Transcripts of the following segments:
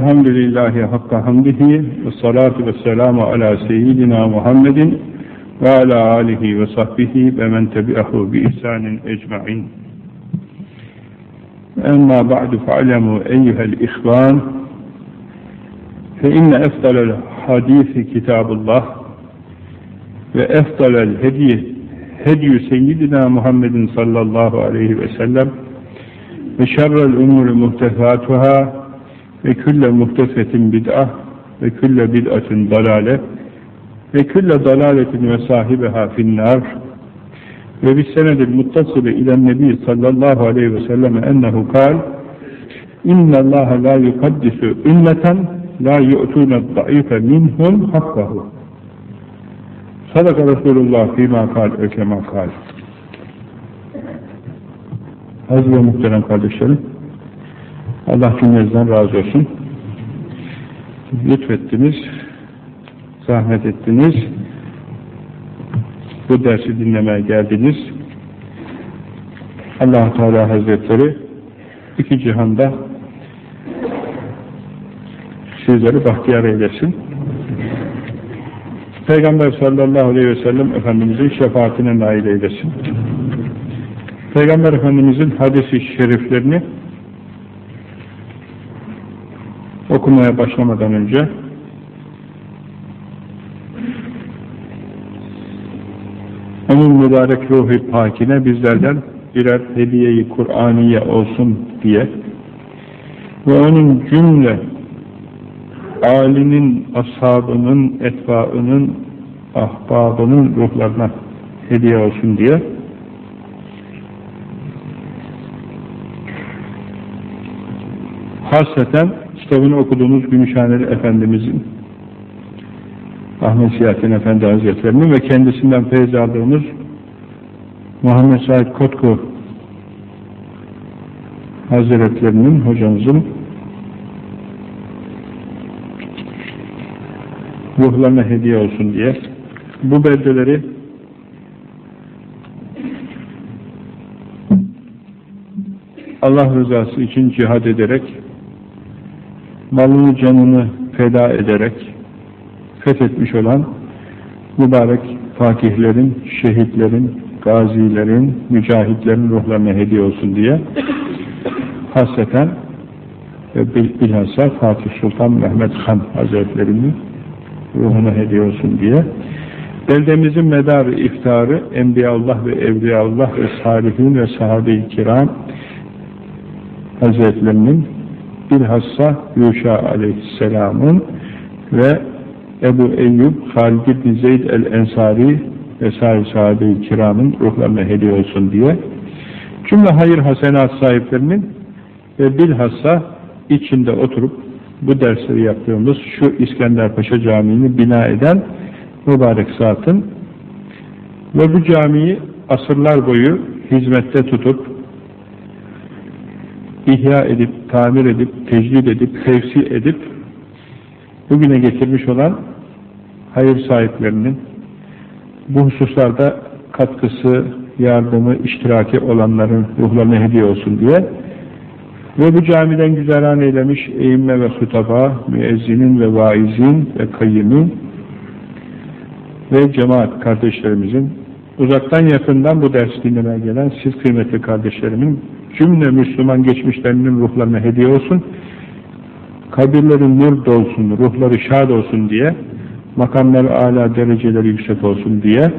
Elhamdülillahi hakka hamdihi ve salatu ve selamu ala seyyidina Muhammedin ve ala alihi ve sahbihi ve men tebi'ahu bi ihsanin ecma'in. Emma ba'du fa'alemu eyyuhel ihvan fe inne efdalel hadisi kitabullah ve efdalel hediye hediyü seyyidina Muhammedin sallallahu aleyhi ve külle muhtefetin bid'ah ve külle bid'atin dalale ve külle dalaletin ve sahibeha finnâr ve bis senedil muttasılı ilen nebi sallallahu aleyhi ve sellem ennehu kal innallâhe la yukaddisu ümmeten la yu'tûne daife minhum hakkahu. Sadaka Resulullah fîmâ kal ökemâ kal. Aziz ve muhterem kardeşlerim Allah cümlenizden razı olsun. Lütfettiniz, zahmet ettiniz, bu dersi dinlemeye geldiniz. allah Teala Hazretleri iki cihanda sizleri bahtiyar eylesin. Peygamber sallallahu aleyhi ve sellem Efendimizin şefaatine nail eylesin. Peygamber Efendimizin hadisi şeriflerini okumaya başlamadan önce. Onun mübarek ruhu pakine bizlerden birer hediyeyi Kur'aniye olsun diye ve onun cümle alinin, ashabının, etbaının, ahbabının ruhlarına hediye olsun diye. Hasreten kitabını okuduğumuz Gümüşhaneli Efendimizin Ahmet Siyahattin Efendi Hazretlerinin ve kendisinden feyz aldığımız Muhammed Said Kotku Hazretlerinin hocamızın ruhlarına hediye olsun diye bu beldeleri Allah rızası için cihad ederek malını canını feda ederek fethetmiş olan mübarek fakihlerin, şehitlerin, gazilerin, mücahitlerin ruhlarına hediye olsun diye hasreten ve bilhassa Fatih Sultan Mehmet Han Hazretlerinin ruhuna hediye olsun diye. Beldemizin medarı iftarı Enbiyaullah ve Evliyaullah ve Salihin ve Sahabe-i Kiram Hazretlerinin bilhassa Yuşa aleyhisselamın ve Ebu Eyyub Halid bin Zeyd el-Ensari ve sahabe-i kiramın ruhlarına hediye olsun diye. Cümle hayır hasenat sahiplerinin ve bilhassa içinde oturup bu dersleri yaptığımız şu İskenderpaşa Camii'ni bina eden mübarek zatın ve bu camiyi asırlar boyu hizmette tutup ihya edip, tamir edip, tecdid edip, tevsi edip bugüne getirmiş olan hayır sahiplerinin bu hususlarda katkısı, yardımı, iştiraki olanların ruhlarına hediye olsun diye ve bu camiden güzelhan eylemiş eğimme ve hutaba, müezzinin ve vaizin ve kayyimin ve cemaat kardeşlerimizin uzaktan yakından bu ders dinlemeye gelen siz kıymetli kardeşlerimin cümle Müslüman geçmişlerinin ruhlarına hediye olsun, kabirleri nur dolsun, ruhları şad olsun diye, makamları âlâ dereceleri yüksek olsun diye,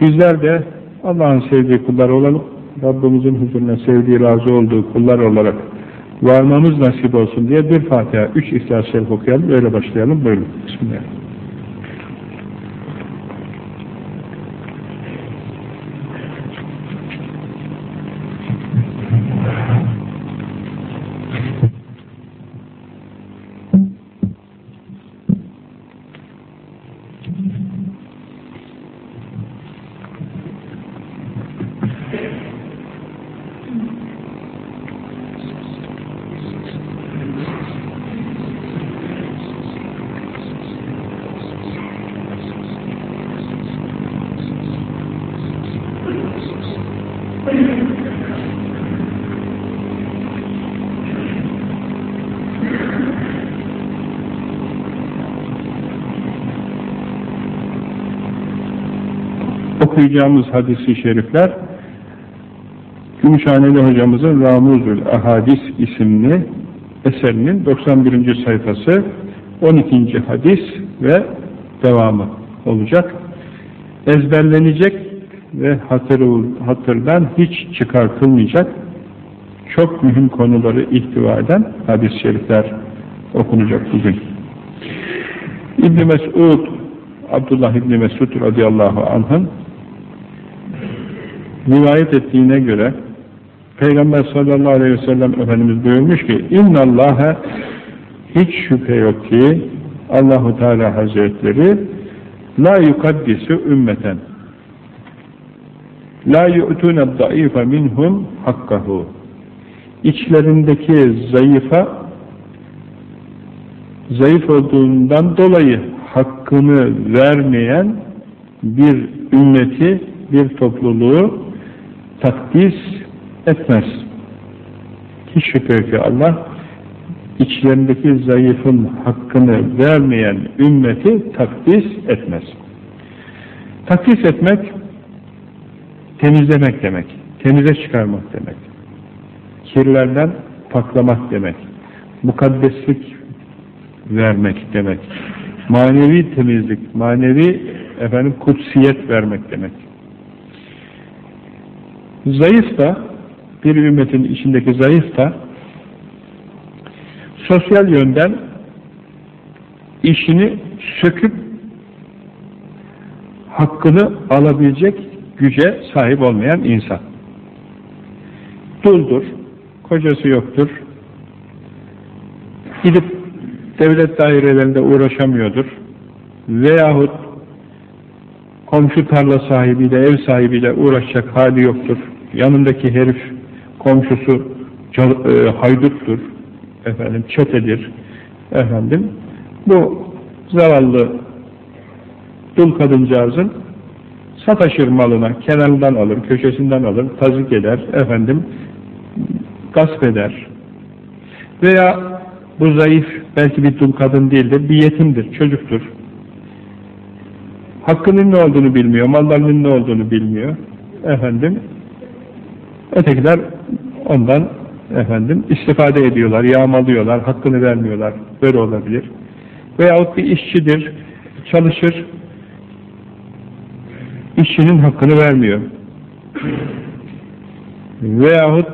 bizler de Allah'ın sevdiği kullar olalım, Rabbimizin huzuruna sevdiği, razı olduğu kullar olarak varmamız nasip olsun diye bir Fatiha, üç İhlas Şerif okuyalım, öyle başlayalım, böyle. Bismillahirrahmanirrahim. Okuyacağımız hadisi şerifler Gümüşhaneli hocamızın Ramuzül Ahadis isimli eserinin 91. sayfası 12. hadis ve devamı olacak. Ezberlenecek ve hatır, hatırdan hiç çıkartılmayacak çok mühim konuları ihtiva eden hadis-i şerifler okunacak bugün. İbn Mesud Abdullah İbni Mesud radıyallahu anh'ın rivayet ettiğine göre Peygamber sallallahu aleyhi ve sellem Efendimiz buyurmuş ki innallâhe hiç şüphe yok ki Allahu Teala Hazretleri la yukaddisu ümmeten. La yu'tuna daifa minhum hakkahu içlerindeki zayıfa zayıf olduğundan dolayı hakkını vermeyen bir ümmeti, bir topluluğu takdis etmez. Hiç şüphe ki Allah içlerindeki zayıfın hakkını vermeyen ümmeti takdis etmez. Takdis etmek temizlemek demek. Temize çıkarmak demek. Kirlerden paklamak demek. Mukaddeslik vermek demek. Manevi temizlik, manevi efendim kutsiyet vermek demek. Zayıf da bir ümmetin içindeki zayıf da sosyal yönden işini söküp hakkını alabilecek güce sahip olmayan insan. Duldur, kocası yoktur, gidip devlet dairelerinde uğraşamıyordur veyahut komşu tarla sahibiyle, ev sahibiyle uğraşacak hali yoktur. Yanındaki herif, komşusu e, hayduttur, efendim çetedir, efendim. Bu zavallı dul kadıncağızın sataşır malına, kenarından alır, köşesinden alır, tazik eder, efendim, gasp eder. Veya bu zayıf, belki bir dul kadın değildir, bir yetimdir, çocuktur. Hakkının ne olduğunu bilmiyor, mallarının ne olduğunu bilmiyor. Efendim, ötekiler ondan efendim istifade ediyorlar, yağmalıyorlar, hakkını vermiyorlar. Böyle olabilir. Veyahut bir işçidir, çalışır, işçinin hakkını vermiyor. Veyahut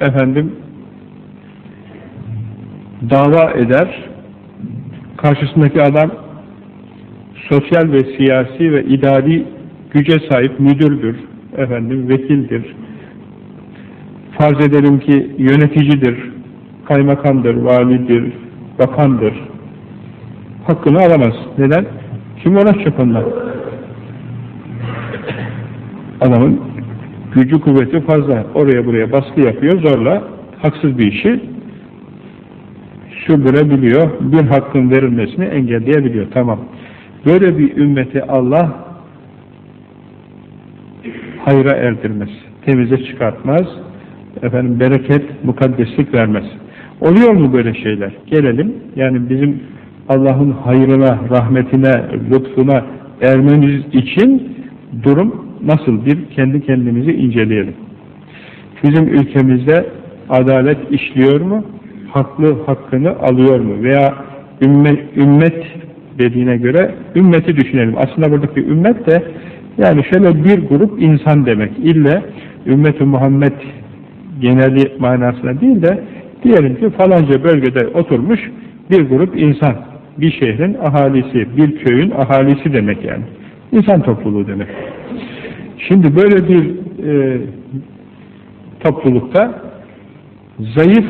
efendim dava eder, karşısındaki adam sosyal ve siyasi ve idari güce sahip müdürdür, efendim vekildir, farz edelim ki yöneticidir, kaymakamdır, validir, bakandır. Hakkını alamaz. Neden? Kim uğraşacak ondan? Adamın gücü kuvveti fazla. Oraya buraya baskı yapıyor, zorla haksız bir işi sürdürebiliyor. Bir hakkın verilmesini engelleyebiliyor. Tamam. Böyle bir ümmeti Allah hayra erdirmez. Temize çıkartmaz efendim bereket, mukaddeslik vermez. Oluyor mu böyle şeyler? Gelelim. Yani bizim Allah'ın hayrına, rahmetine, lütfuna ermemiz için durum nasıl bir kendi kendimizi inceleyelim. Bizim ülkemizde adalet işliyor mu? Haklı hakkını alıyor mu? Veya ümmet, ümmet dediğine göre ümmeti düşünelim. Aslında buradaki ümmet de yani şöyle bir grup insan demek. İlle ümmet-i Muhammed geneli manasına değil de diyelim ki falanca bölgede oturmuş bir grup insan, bir şehrin ahalisi, bir köyün ahalisi demek yani. İnsan topluluğu demek. Şimdi böyle bir e, toplulukta zayıf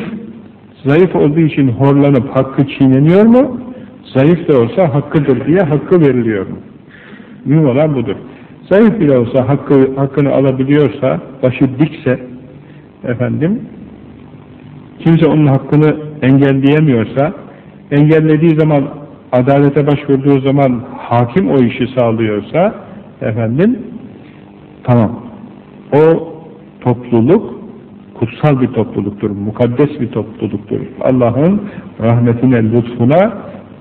zayıf olduğu için horlanıp hakkı çiğneniyor mu? Zayıf da olsa hakkıdır diye hakkı veriliyor? Mühim olan budur. Zayıf bile olsa hakkı, hakkını alabiliyorsa, başı dikse, efendim kimse onun hakkını engelleyemiyorsa engellediği zaman adalete başvurduğu zaman hakim o işi sağlıyorsa efendim tamam o topluluk kutsal bir topluluktur, mukaddes bir topluluktur. Allah'ın rahmetine, lütfuna,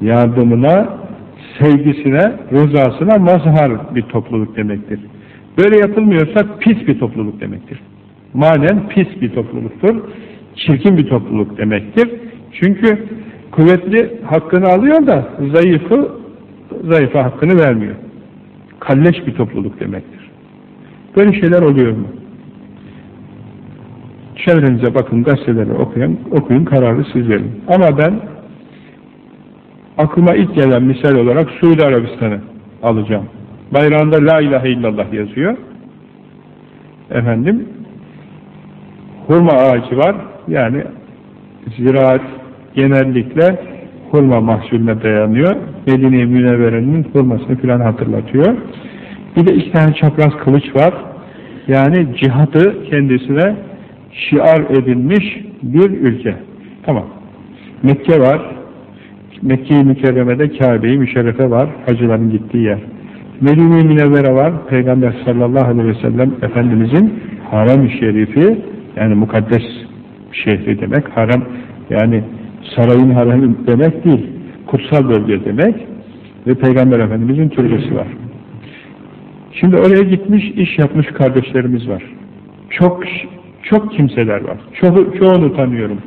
yardımına, sevgisine, rızasına mazhar bir topluluk demektir. Böyle yapılmıyorsa pis bir topluluk demektir. Manen pis bir topluluktur. Çirkin bir topluluk demektir. Çünkü kuvvetli hakkını alıyor da zayıfı zayıfa hakkını vermiyor. Kalleş bir topluluk demektir. Böyle şeyler oluyor mu? Çevrenize bakın, gazeteleri okuyun, okuyun kararı siz verin. Ama ben aklıma ilk gelen misal olarak Suudi Arabistan'ı alacağım. Bayrağında La ilahe illallah yazıyor. Efendim hurma ağacı var. Yani ziraat genellikle hurma mahsulüne dayanıyor. Medine-i Münevvere'nin hurmasını filan hatırlatıyor. Bir de iki tane çapraz kılıç var. Yani cihadı kendisine şiar edilmiş bir ülke. Tamam. Mekke var. Mekke-i Mükerreme'de Kabe-i var. Hacıların gittiği yer. Medine-i Münevvere var. Peygamber sallallahu aleyhi ve sellem Efendimizin harem-i şerifi yani mukaddes şehri demek. Harem yani sarayın haremi demek değil. Kutsal bölge demek. Ve Peygamber Efendimizin türbesi var. Şimdi oraya gitmiş, iş yapmış kardeşlerimiz var. Çok çok kimseler var. Ço çoğunu tanıyorum.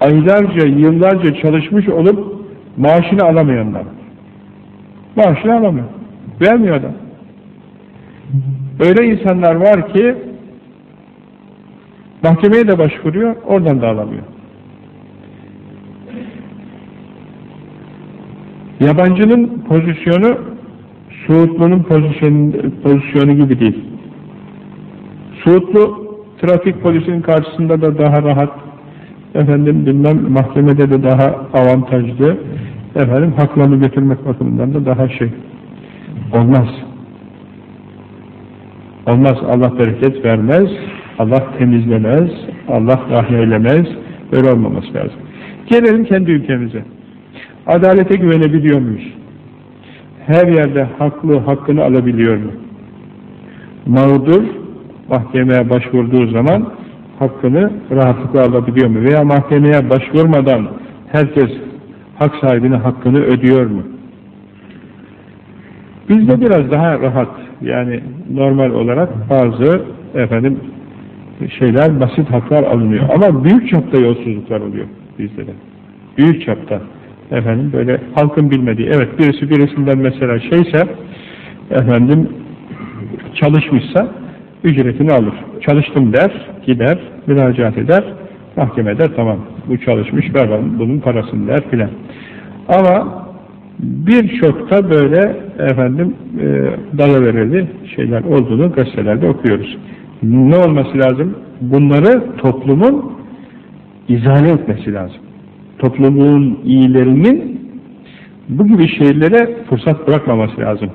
Aylarca, yıllarca çalışmış olup maaşını alamayanlar. Maaşını alamıyor. Vermiyor adam. Öyle insanlar var ki mahkemeye de başvuruyor, oradan da alamıyor. Yabancının pozisyonu Suudlu'nun pozisyonu, gibi değil. Suudlu trafik polisinin karşısında da daha rahat, efendim bilmem mahkemede de daha avantajlı, efendim haklarını getirmek bakımından da daha şey. Olmaz. Olmaz. Allah bereket vermez, Allah temizlemez, Allah rahyeylemez, böyle olmaması lazım. Gelelim kendi ülkemize. Adalete güvenebiliyor muyuz? Her yerde haklı hakkını alabiliyor mu? Mağdur mahkemeye başvurduğu zaman hakkını rahatlıkla alabiliyor mu? Veya mahkemeye başvurmadan herkes hak sahibine hakkını ödüyor mu? Bizde biraz daha rahat yani normal olarak bazı efendim şeyler basit haklar alınıyor. Ama büyük çapta yolsuzluklar oluyor bizde de. Büyük çapta. Efendim böyle halkın bilmediği. Evet birisi birisinden mesela şeyse efendim çalışmışsa ücretini alır. Çalıştım der, gider, müracaat eder, mahkemede tamam bu çalışmış ver bunun parasını der filan. Ama birçok da böyle efendim e, dalavereli şeyler olduğunu gazetelerde okuyoruz. Ne olması lazım? Bunları toplumun izale etmesi lazım. Toplumun iyilerinin bu gibi şeylere fırsat bırakmaması lazım.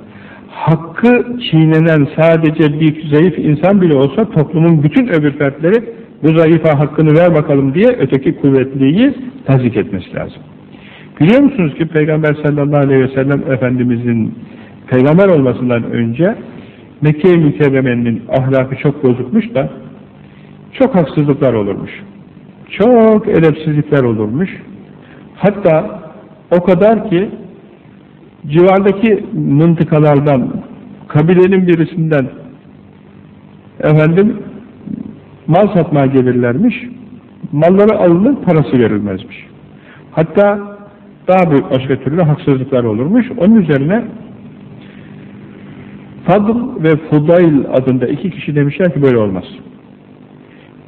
Hakkı çiğnenen sadece bir zayıf insan bile olsa toplumun bütün öbür fertleri bu zayıfa hakkını ver bakalım diye öteki kuvvetliyi tazik etmesi lazım. Biliyor musunuz ki Peygamber sallallahu aleyhi ve sellem Efendimizin peygamber olmasından önce Mekke-i Mükerreme'nin ahlakı çok bozukmuş da çok haksızlıklar olurmuş. Çok edepsizlikler olurmuş. Hatta o kadar ki civardaki mıntıkalardan kabilenin birisinden efendim mal satmaya gelirlermiş. Malları alınır, parası verilmezmiş. Hatta daha büyük başka türlü haksızlıklar olurmuş. Onun üzerine Fadl ve Fudayl adında iki kişi demişler ki böyle olmaz.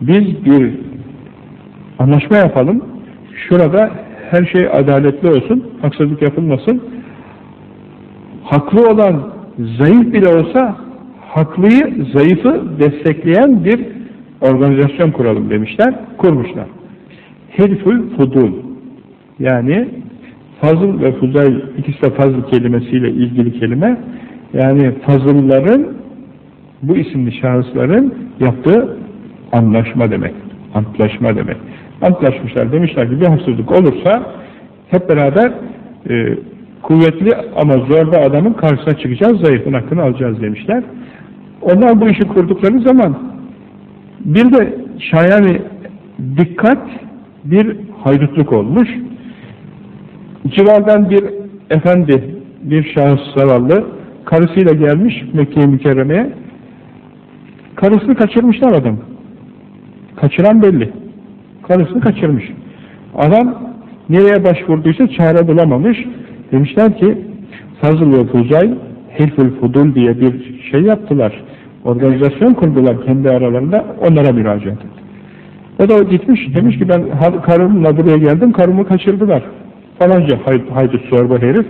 Biz bir anlaşma yapalım. Şurada her şey adaletli olsun, haksızlık yapılmasın. Haklı olan zayıf bile olsa haklıyı, zayıfı destekleyen bir organizasyon kuralım demişler, kurmuşlar. Hilful Fudul yani fazıl ve fuzayl ikisi de fazıl kelimesiyle ilgili kelime yani fazılların bu isimli şahısların yaptığı anlaşma demek. Antlaşma demek. Antlaşmışlar. Demişler ki bir haksızlık olursa hep beraber e, kuvvetli ama zorba adamın karşısına çıkacağız, zayıfın hakkını alacağız demişler. Onlar bu işi kurdukları zaman bir de şayani dikkat bir haydutluk olmuş. Civardan bir efendi, bir şahıs zavallı karısıyla gelmiş Mekke-i Mükerreme'ye Karısını kaçırmışlar adam. Kaçıran belli. Karısını kaçırmış. Adam nereye başvurduysa çare bulamamış. Demişler ki Fazıl ve Fuzay Hilful Fudul diye bir şey yaptılar. Organizasyon kurdular kendi aralarında. Onlara müracaat etti. O da gitmiş demiş ki ben karımla buraya geldim karımı kaçırdılar. Falanca hay haydut sorba herif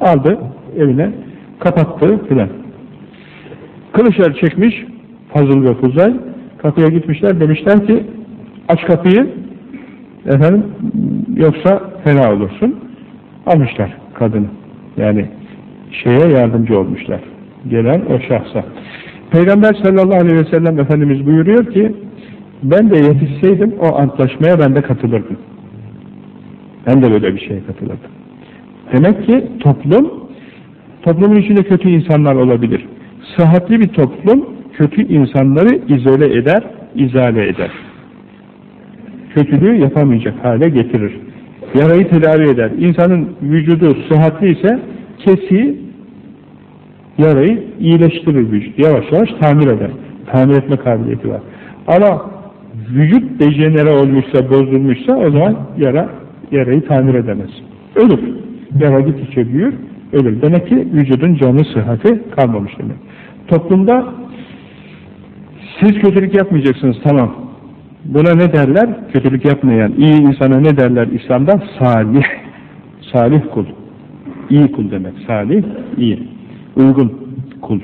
aldı evine kapattı filan. Kılıçlar çekmiş Fazıl ve Fuzay kapıya gitmişler demişler ki aç kapıyı efendim yoksa fena olursun. Almışlar kadını. Yani şeye yardımcı olmuşlar. Gelen o şahsa. Peygamber sallallahu aleyhi ve sellem Efendimiz buyuruyor ki ben de yetişseydim o antlaşmaya ben de katılırdım. Ben de böyle bir şeye katılırdım. Demek ki toplum toplumun içinde kötü insanlar olabilir. Sıhhatli bir toplum kötü insanları izole eder, izale eder. Kötülüğü yapamayacak hale getirir. Yarayı tedavi eder. İnsanın vücudu sıhhatli ise kesiği yarayı iyileştirir vücut. Yavaş yavaş tamir eder. Tamir etme kabiliyeti var. Ama vücut dejenere olmuşsa, bozulmuşsa o zaman yara yarayı tamir edemez. Ölür. Yara gittikçe büyür, ölür. Demek ki vücudun canı sıhhati kalmamış demek. Toplumda siz kötülük yapmayacaksınız tamam. Buna ne derler? Kötülük yapmayan iyi insana ne derler İslam'da? Salih. Salih kul. İyi kul demek. Salih, iyi. Uygun kul.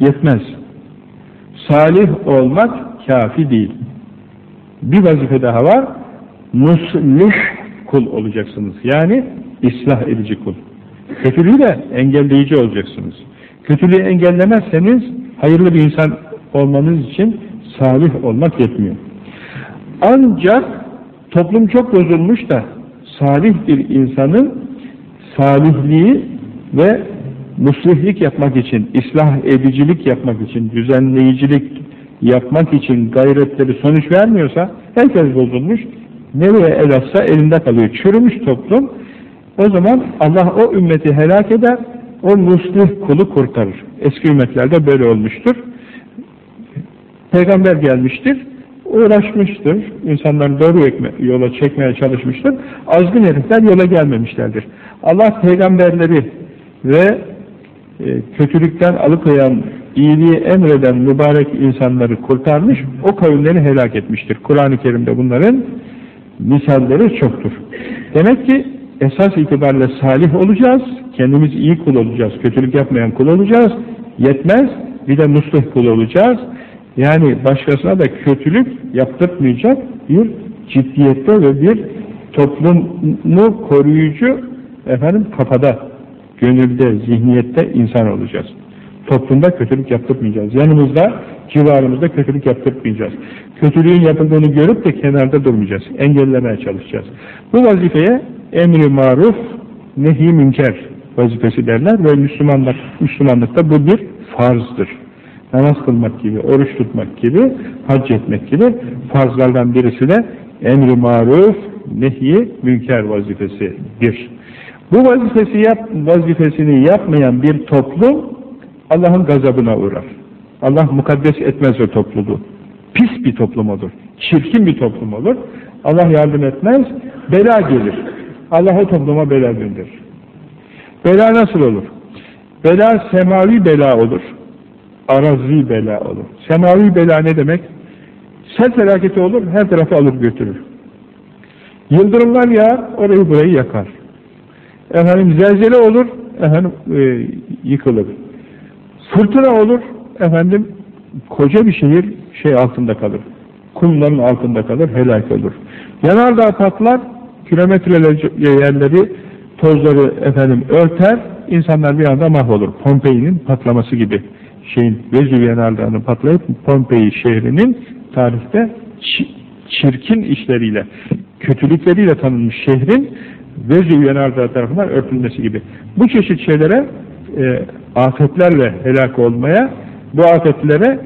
Yetmez. Salih olmak kafi değil. Bir vazife daha var. Muslih kul olacaksınız. Yani ıslah edici kul. Kötülüğü de engelleyici olacaksınız. Kötülüğü engellemezseniz hayırlı bir insan olmanız için salih olmak yetmiyor. Ancak toplum çok bozulmuş da salih bir insanın salihliği ve muslihlik yapmak için, ıslah edicilik yapmak için, düzenleyicilik yapmak için gayretleri sonuç vermiyorsa herkes bozulmuş. Nereye el atsa elinde kalıyor. Çürümüş toplum. O zaman Allah o ümmeti helak eder, o muslih kulu kurtarır. Eski ümmetlerde böyle olmuştur. Peygamber gelmiştir, uğraşmıştır, insanları doğru yola çekmeye çalışmıştır. Azgın herifler yola gelmemişlerdir. Allah peygamberleri ve e, kötülükten alıkoyan, iyiliği emreden mübarek insanları kurtarmış, o kavimleri helak etmiştir. Kur'an-ı Kerim'de bunların misalleri çoktur. Demek ki esas itibariyle salih olacağız, kendimiz iyi kul olacağız, kötülük yapmayan kul olacağız, yetmez, bir de muslih kul olacağız. Yani başkasına da kötülük yaptırmayacak bir ciddiyette ve bir toplumu koruyucu efendim kafada, gönülde, zihniyette insan olacağız. Toplumda kötülük yaptırmayacağız. Yanımızda, civarımızda kötülük yaptırmayacağız. Kötülüğün yapıldığını görüp de kenarda durmayacağız. Engellemeye çalışacağız. Bu vazifeye emri maruf, nehi münker vazifesi derler ve Müslümanlık, Müslümanlıkta bu bir farzdır. Namaz kılmak gibi, oruç tutmak gibi, hac etmek gibi farzlardan birisi de emri maruf, nehi münker vazifesidir. Bu vazifesi yap, vazifesini yapmayan bir toplum Allah'ın gazabına uğrar. Allah mukaddes etmez o topluluğu. Pis bir toplum olur. Çirkin bir toplum olur. Allah yardım etmez. Bela gelir. Allah o topluma bela gönderir. Bela nasıl olur? Bela semavi bela olur. Arazi bela olur. Semavi bela ne demek? Sel felaketi olur, her tarafı alır götürür. Yıldırımlar yağar, orayı burayı yakar. Efendim zelzele olur, efendim e, yıkılır. Fırtına olur, efendim koca bir şehir şey altında kalır. Kumların altında kalır, helak olur. Yanardağ patlar, kilometrelerce yerleri, tozları efendim örter, insanlar bir anda mahvolur. Pompei'nin patlaması gibi şeyin Vezüv yanardağının patlayıp Pompei şehrinin tarihte çirkin işleriyle, kötülükleriyle tanınmış şehrin Vezüv yanardağı tarafından örtülmesi gibi. Bu çeşit şeylere e, afetlerle helak olmaya, bu afetlere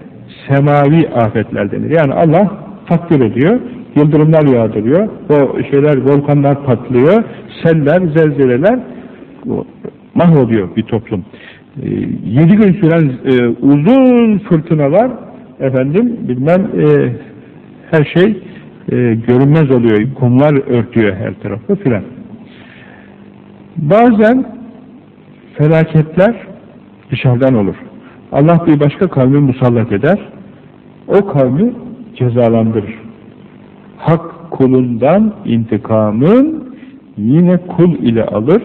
semavi afetler denir. Yani Allah takdir ediyor, yıldırımlar yağdırıyor, o şeyler, volkanlar patlıyor, seller, zelzeleler mahvoluyor bir toplum. E, yedi gün süren e, uzun fırtınalar efendim bilmem e, her şey e, görünmez oluyor. Kumlar örtüyor her tarafı filan. Bazen felaketler dışarıdan olur. Allah bir başka kavmi musallat eder. O kavmi cezalandırır. Hak kulundan intikamın yine kul ile alır.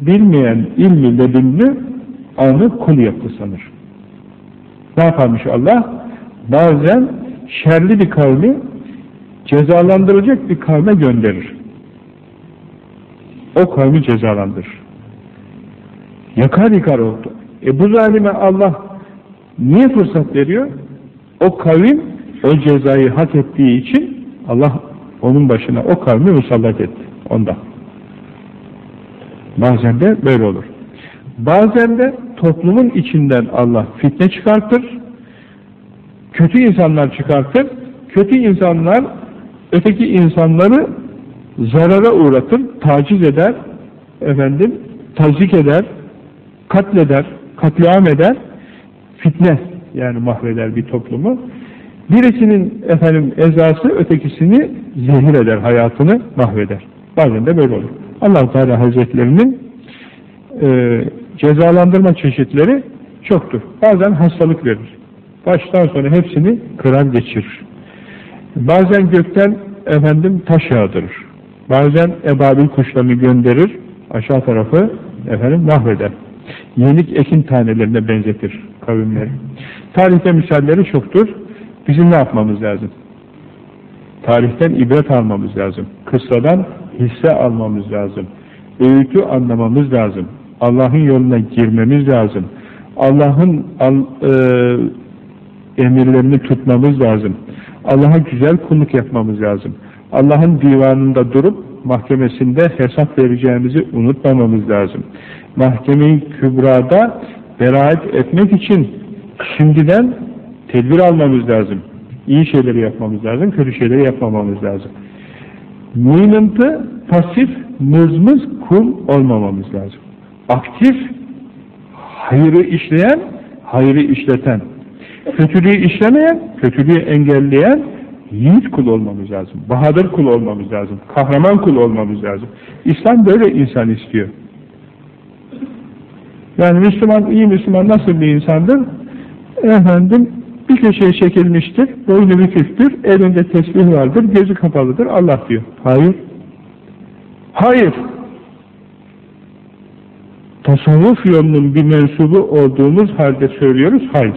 Bilmeyen ilmi ledünlü anı kul yaptı sanır. Ne yaparmış Allah? Bazen şerli bir kavmi cezalandıracak bir kavme gönderir. O kavmi cezalandırır. Yakar yıkar oldu. E bu zalime Allah niye fırsat veriyor? O kavim o cezayı hak ettiği için Allah onun başına o kavmi musallat etti. Ondan. Bazen de böyle olur. Bazen de toplumun içinden Allah fitne çıkartır, kötü insanlar çıkartır, kötü insanlar öteki insanları zarara uğratır, taciz eder, efendim, tazik eder, katleder, katliam eder, fitne yani mahveder bir toplumu. Birisinin efendim ezası ötekisini zehir eder, hayatını mahveder. Bazen de böyle olur. allah Teala Hazretlerinin e, cezalandırma çeşitleri çoktur. Bazen hastalık verir. Baştan sona hepsini kırar geçirir. Bazen gökten efendim taş yağdırır. Bazen ebabil kuşlarını gönderir, aşağı tarafı efendim mahveder. Yenik ekin tanelerine benzetir kavimleri. Tarihte misalleri çoktur. Bizim ne yapmamız lazım? Tarihten ibret almamız lazım. Kıssadan hisse almamız lazım. Öğütü anlamamız lazım. Allah'ın yoluna girmemiz lazım. Allah'ın e, emirlerini tutmamız lazım. Allah'a güzel kulluk yapmamız lazım. Allah'ın divanında durup mahkemesinde hesap vereceğimizi unutmamamız lazım. Mahkeme-i Kübra'da beraat etmek için şimdiden tedbir almamız lazım. İyi şeyleri yapmamız lazım, kötü şeyleri yapmamamız lazım. Mıynıntı, pasif, mızmız, kul olmamamız lazım. Aktif, hayrı işleyen, hayrı işleten. Kötülüğü işlemeyen, kötülüğü engelleyen, yiğit kul olmamız lazım. Bahadır kul olmamız lazım. Kahraman kul olmamız lazım. İslam böyle insan istiyor. Yani Müslüman, iyi Müslüman nasıl bir insandır? Efendim, bir köşeye çekilmiştir, boynu büküktür, elinde tesbih vardır, gözü kapalıdır, Allah diyor. Hayır. Hayır. Tasavvuf yolunun bir mensubu olduğumuz halde söylüyoruz, hayır.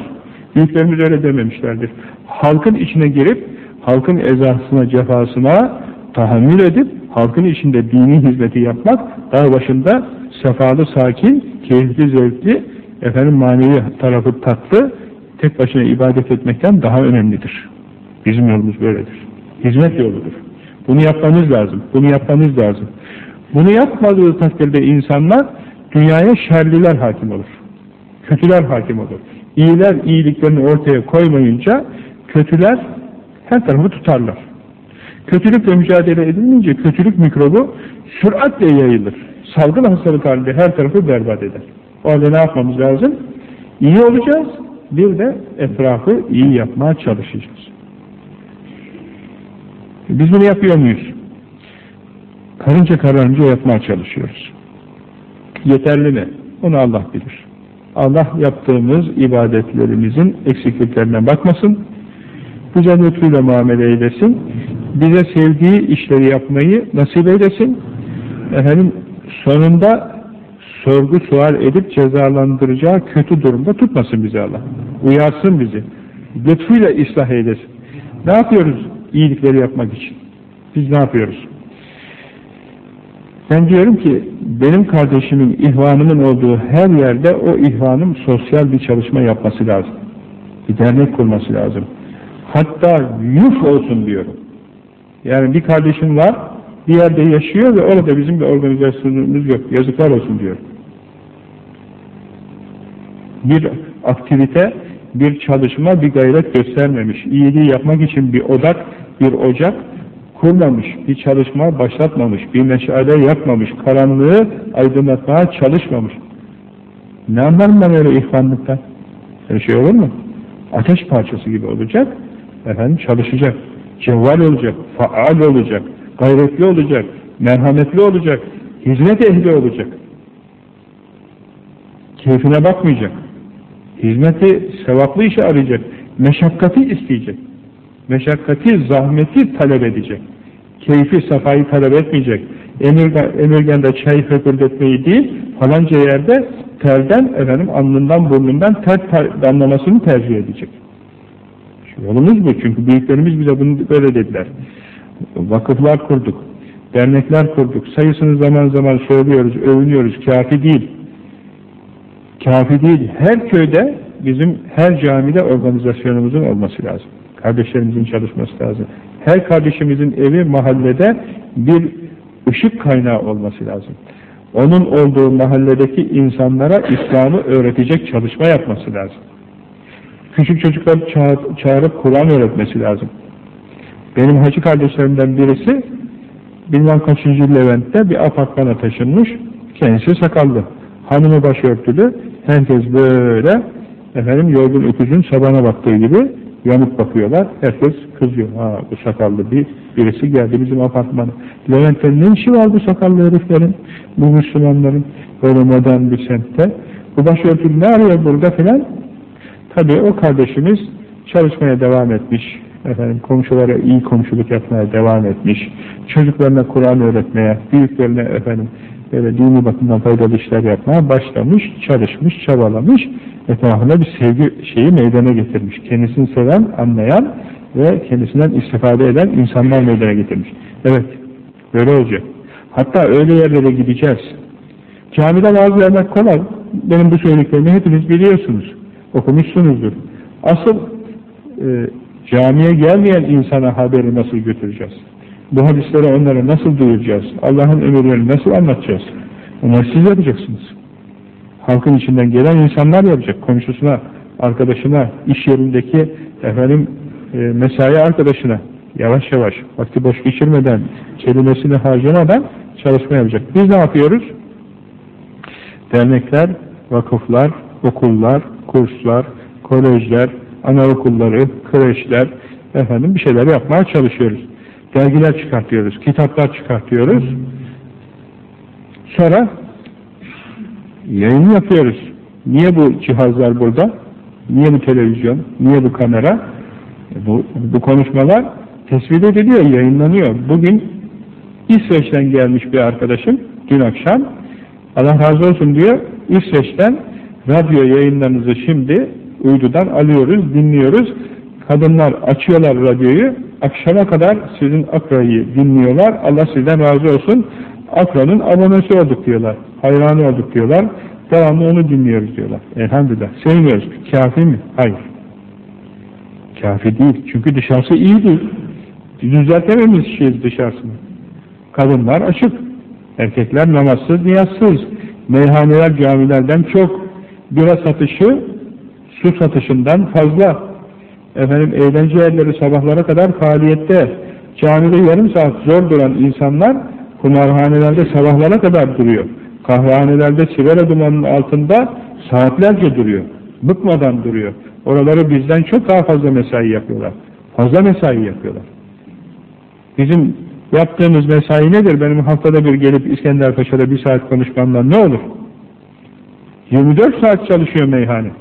Büyüklerimiz öyle dememişlerdir. Halkın içine girip, halkın ezasına, cefasına tahammül edip, halkın içinde dini hizmeti yapmak, daha başında sefalı, sakin, keyifli, zevkli, efendim manevi tarafı tatlı, tek başına ibadet etmekten daha önemlidir. Bizim yolumuz böyledir. Hizmet yoludur. Bunu yapmamız lazım. Bunu yapmamız lazım. Bunu yapmadığı takdirde insanlar dünyaya şerliler hakim olur. Kötüler hakim olur. İyiler iyiliklerini ortaya koymayınca kötüler her tarafı tutarlar. Kötülükle mücadele edilmeyince kötülük mikrobu süratle yayılır. Salgın hastalık halinde her tarafı berbat eder. O halde ne yapmamız lazım? İyi olacağız, bir de etrafı iyi yapmaya çalışacağız. Biz bunu yapıyor muyuz? Karınca kararınca yapmaya çalışıyoruz. Yeterli mi? Onu Allah bilir. Allah yaptığımız ibadetlerimizin eksikliklerine bakmasın, güzel lütfuyla muamele eylesin, bize sevdiği işleri yapmayı nasip eylesin, efendim sonunda sorgu sual edip cezalandıracağı kötü durumda tutmasın bizi Allah. Uyarsın bizi. Lütfuyla ıslah eylesin. Ne yapıyoruz iyilikleri yapmak için? Biz ne yapıyoruz? Ben diyorum ki benim kardeşimin, ihvanımın olduğu her yerde o ihvanım sosyal bir çalışma yapması lazım. Bir dernek kurması lazım. Hatta yuf olsun diyorum. Yani bir kardeşim var, bir yerde yaşıyor ve orada bizim bir organizasyonumuz yok. Yazıklar olsun diyor. Bir aktivite, bir çalışma, bir gayret göstermemiş. İyiliği yapmak için bir odak, bir ocak kurmamış, bir çalışma başlatmamış, bir meşale yapmamış, karanlığı aydınlatmaya çalışmamış. Ne anlarım ben öyle ihvanlıktan? Öyle şey olur mu? Ateş parçası gibi olacak. Efendim çalışacak. Cevval olacak. Faal olacak. Gayretli olacak. Merhametli olacak. Hizmet ehli olacak. Keyfine bakmayacak. Hizmeti, sevaplı işi arayacak. Meşakkati isteyecek. Meşakkati, zahmeti talep edecek. Keyfi, safayı talep etmeyecek. Emirgende çay höpürdetmeyi değil, falanca yerde terden, efendim, alnından, burnundan ter damlamasını tercih edecek. Yolumuz bu çünkü büyüklerimiz bize bunu böyle dediler. Vakıflar kurduk, dernekler kurduk, sayısını zaman zaman söylüyoruz, övünüyoruz, kafi değil. Kafi değil. Her köyde bizim her camide organizasyonumuzun olması lazım. Kardeşlerimizin çalışması lazım. Her kardeşimizin evi mahallede bir ışık kaynağı olması lazım. Onun olduğu mahalledeki insanlara İslam'ı öğretecek çalışma yapması lazım. Küçük çocuklar çağırıp Kur'an öğretmesi lazım. Benim hacı kardeşlerimden birisi bilmem kaçıncı Levent'te bir apartmana taşınmış. Kendisi sakallı. Hanımı başörtülü. Herkes böyle efendim yorgun öküzün sabana baktığı gibi yanıp bakıyorlar. Herkes kızıyor. Ha bu sakallı bir birisi geldi bizim apartmana. Levent'te ne işi var bu sakallı heriflerin? Bu Müslümanların böyle modern bir semtte. Bu başörtülü ne arıyor burada filan? Tabii o kardeşimiz çalışmaya devam etmiş. Efendim komşulara iyi komşuluk yapmaya devam etmiş. Çocuklarına Kur'an öğretmeye, büyüklerine efendim böyle dini bakımdan faydalı işler yapmaya başlamış, çalışmış, çabalamış. Etrafında bir sevgi şeyi meydana getirmiş. Kendisini seven, anlayan ve kendisinden istifade eden insanlar meydana getirmiş. Evet, böyle olacak. Hatta öyle yerlere gideceğiz. Camide vaaz vermek kolay. Benim bu söylediklerimi hepiniz biliyorsunuz. Okumuşsunuzdur. Asıl e, camiye gelmeyen insana haberi nasıl götüreceğiz? Bu hadisleri onlara nasıl duyuracağız? Allah'ın emirlerini nasıl anlatacağız? Onları siz yapacaksınız. Halkın içinden gelen insanlar yapacak. Komşusuna, arkadaşına, iş yerindeki efendim e, mesai arkadaşına yavaş yavaş, vakti boş geçirmeden, kelimesini harcamadan çalışma yapacak. Biz ne yapıyoruz? Dernekler, vakıflar, okullar, kurslar, kolejler, anaokulları, kreşler, efendim bir şeyler yapmaya çalışıyoruz. Dergiler çıkartıyoruz, kitaplar çıkartıyoruz. Sonra yayın yapıyoruz. Niye bu cihazlar burada? Niye bu televizyon? Niye bu kamera? E bu, bu konuşmalar tespit ediliyor, yayınlanıyor. Bugün İsveç'ten gelmiş bir arkadaşım, dün akşam, Allah razı olsun diyor, İsveç'ten radyo yayınlarınızı şimdi uydudan alıyoruz, dinliyoruz. Kadınlar açıyorlar radyoyu, akşama kadar sizin Akra'yı dinliyorlar. Allah sizden razı olsun. Akra'nın abonesi olduk diyorlar. Hayranı olduk diyorlar. Devamlı onu dinliyoruz diyorlar. Elhamdülillah. Sevmiyoruz. Kafi mi? Hayır. Kafi değil. Çünkü dışarısı iyi değil. Düzeltememiz şeyiz dışarısını. Kadınlar açık. Erkekler namazsız, niyazsız. Meyhaneler camilerden çok. Bira satışı su satışından fazla. Efendim eğlence yerleri sabahlara kadar faaliyette. Camide yarım saat zor duran insanlar kumarhanelerde sabahlara kadar duruyor. Kahvehanelerde sigara dumanının altında saatlerce duruyor. Bıkmadan duruyor. Oraları bizden çok daha fazla mesai yapıyorlar. Fazla mesai yapıyorlar. Bizim yaptığımız mesai nedir? Benim haftada bir gelip İskenderpaşa'da bir saat konuşmamdan ne olur? 24 saat çalışıyor meyhane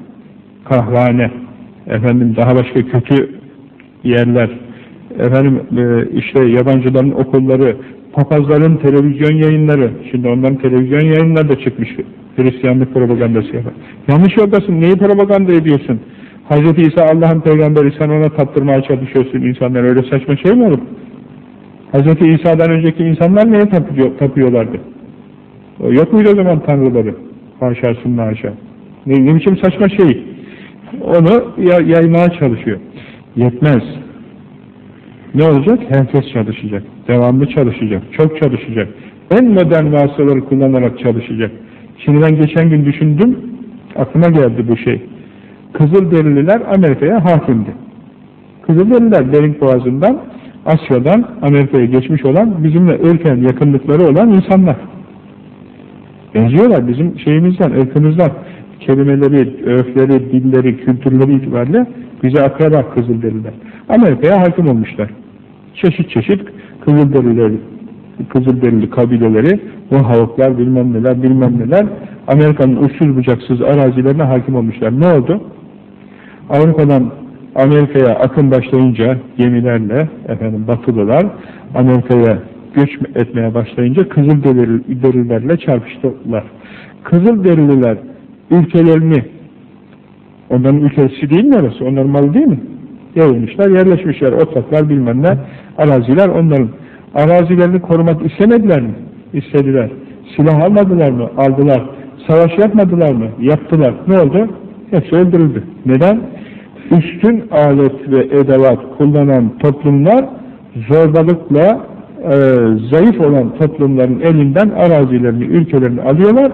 kahvehane, efendim daha başka kötü yerler, efendim e, işte yabancıların okulları, papazların televizyon yayınları, şimdi onların televizyon yayınları da çıkmış, Hristiyanlık propagandası yapar. Yanlış yoldasın, neyi propaganda ediyorsun? Hz. İsa Allah'ın peygamberi, sen ona tattırmaya çalışıyorsun insanlar, öyle saçma şey mi olur? Hz. İsa'dan önceki insanlar neye tapıyor, tapıyorlardı? Yok muydu o zaman tanrıları? Haşa sunma haşa. Ne, ne biçim saçma şey? Onu yaymaya çalışıyor. Yetmez. Ne olacak? Herkes çalışacak. Devamlı çalışacak. Çok çalışacak. En modern vasıtaları kullanarak çalışacak. Şimdi ben geçen gün düşündüm, aklıma geldi bu şey. Kızılderililer Amerika'ya hakimdi. Kızılderililer Bering Boğazı'ndan, Asya'dan Amerika'ya geçmiş olan, bizimle ırken yakınlıkları olan insanlar. Benziyorlar bizim şeyimizden, ırkımızdan. Kelimeleri, örfleri, dilleri, kültürleri itibariyle bize akraba Kızılderililer. Amerika'ya hakim olmuşlar. Çeşit çeşit Kızılderililer, Kızılderili kabileleri, bu havuklar bilmem neler bilmem neler Amerika'nın uçsuz bucaksız arazilerine hakim olmuşlar. Ne oldu? Avrupa'dan Amerika'ya akın başlayınca gemilerle efendim batılılar Amerika'ya göç etmeye başlayınca Kızılderililerle çarpıştılar. Kızılderililer ülkelerini onların ülkesi değil mi orası? Onların malı değil mi? Yayılmışlar, yerleşmişler, otlaklar bilmem ne, araziler onların. Arazilerini korumak istemediler mi? İstediler. Silah almadılar mı? Aldılar. Savaş yapmadılar mı? Yaptılar. Ne oldu? Hepsi öldürüldü. Neden? Üstün alet ve edevat kullanan toplumlar zorbalıkla e, zayıf olan toplumların elinden arazilerini, ülkelerini alıyorlar.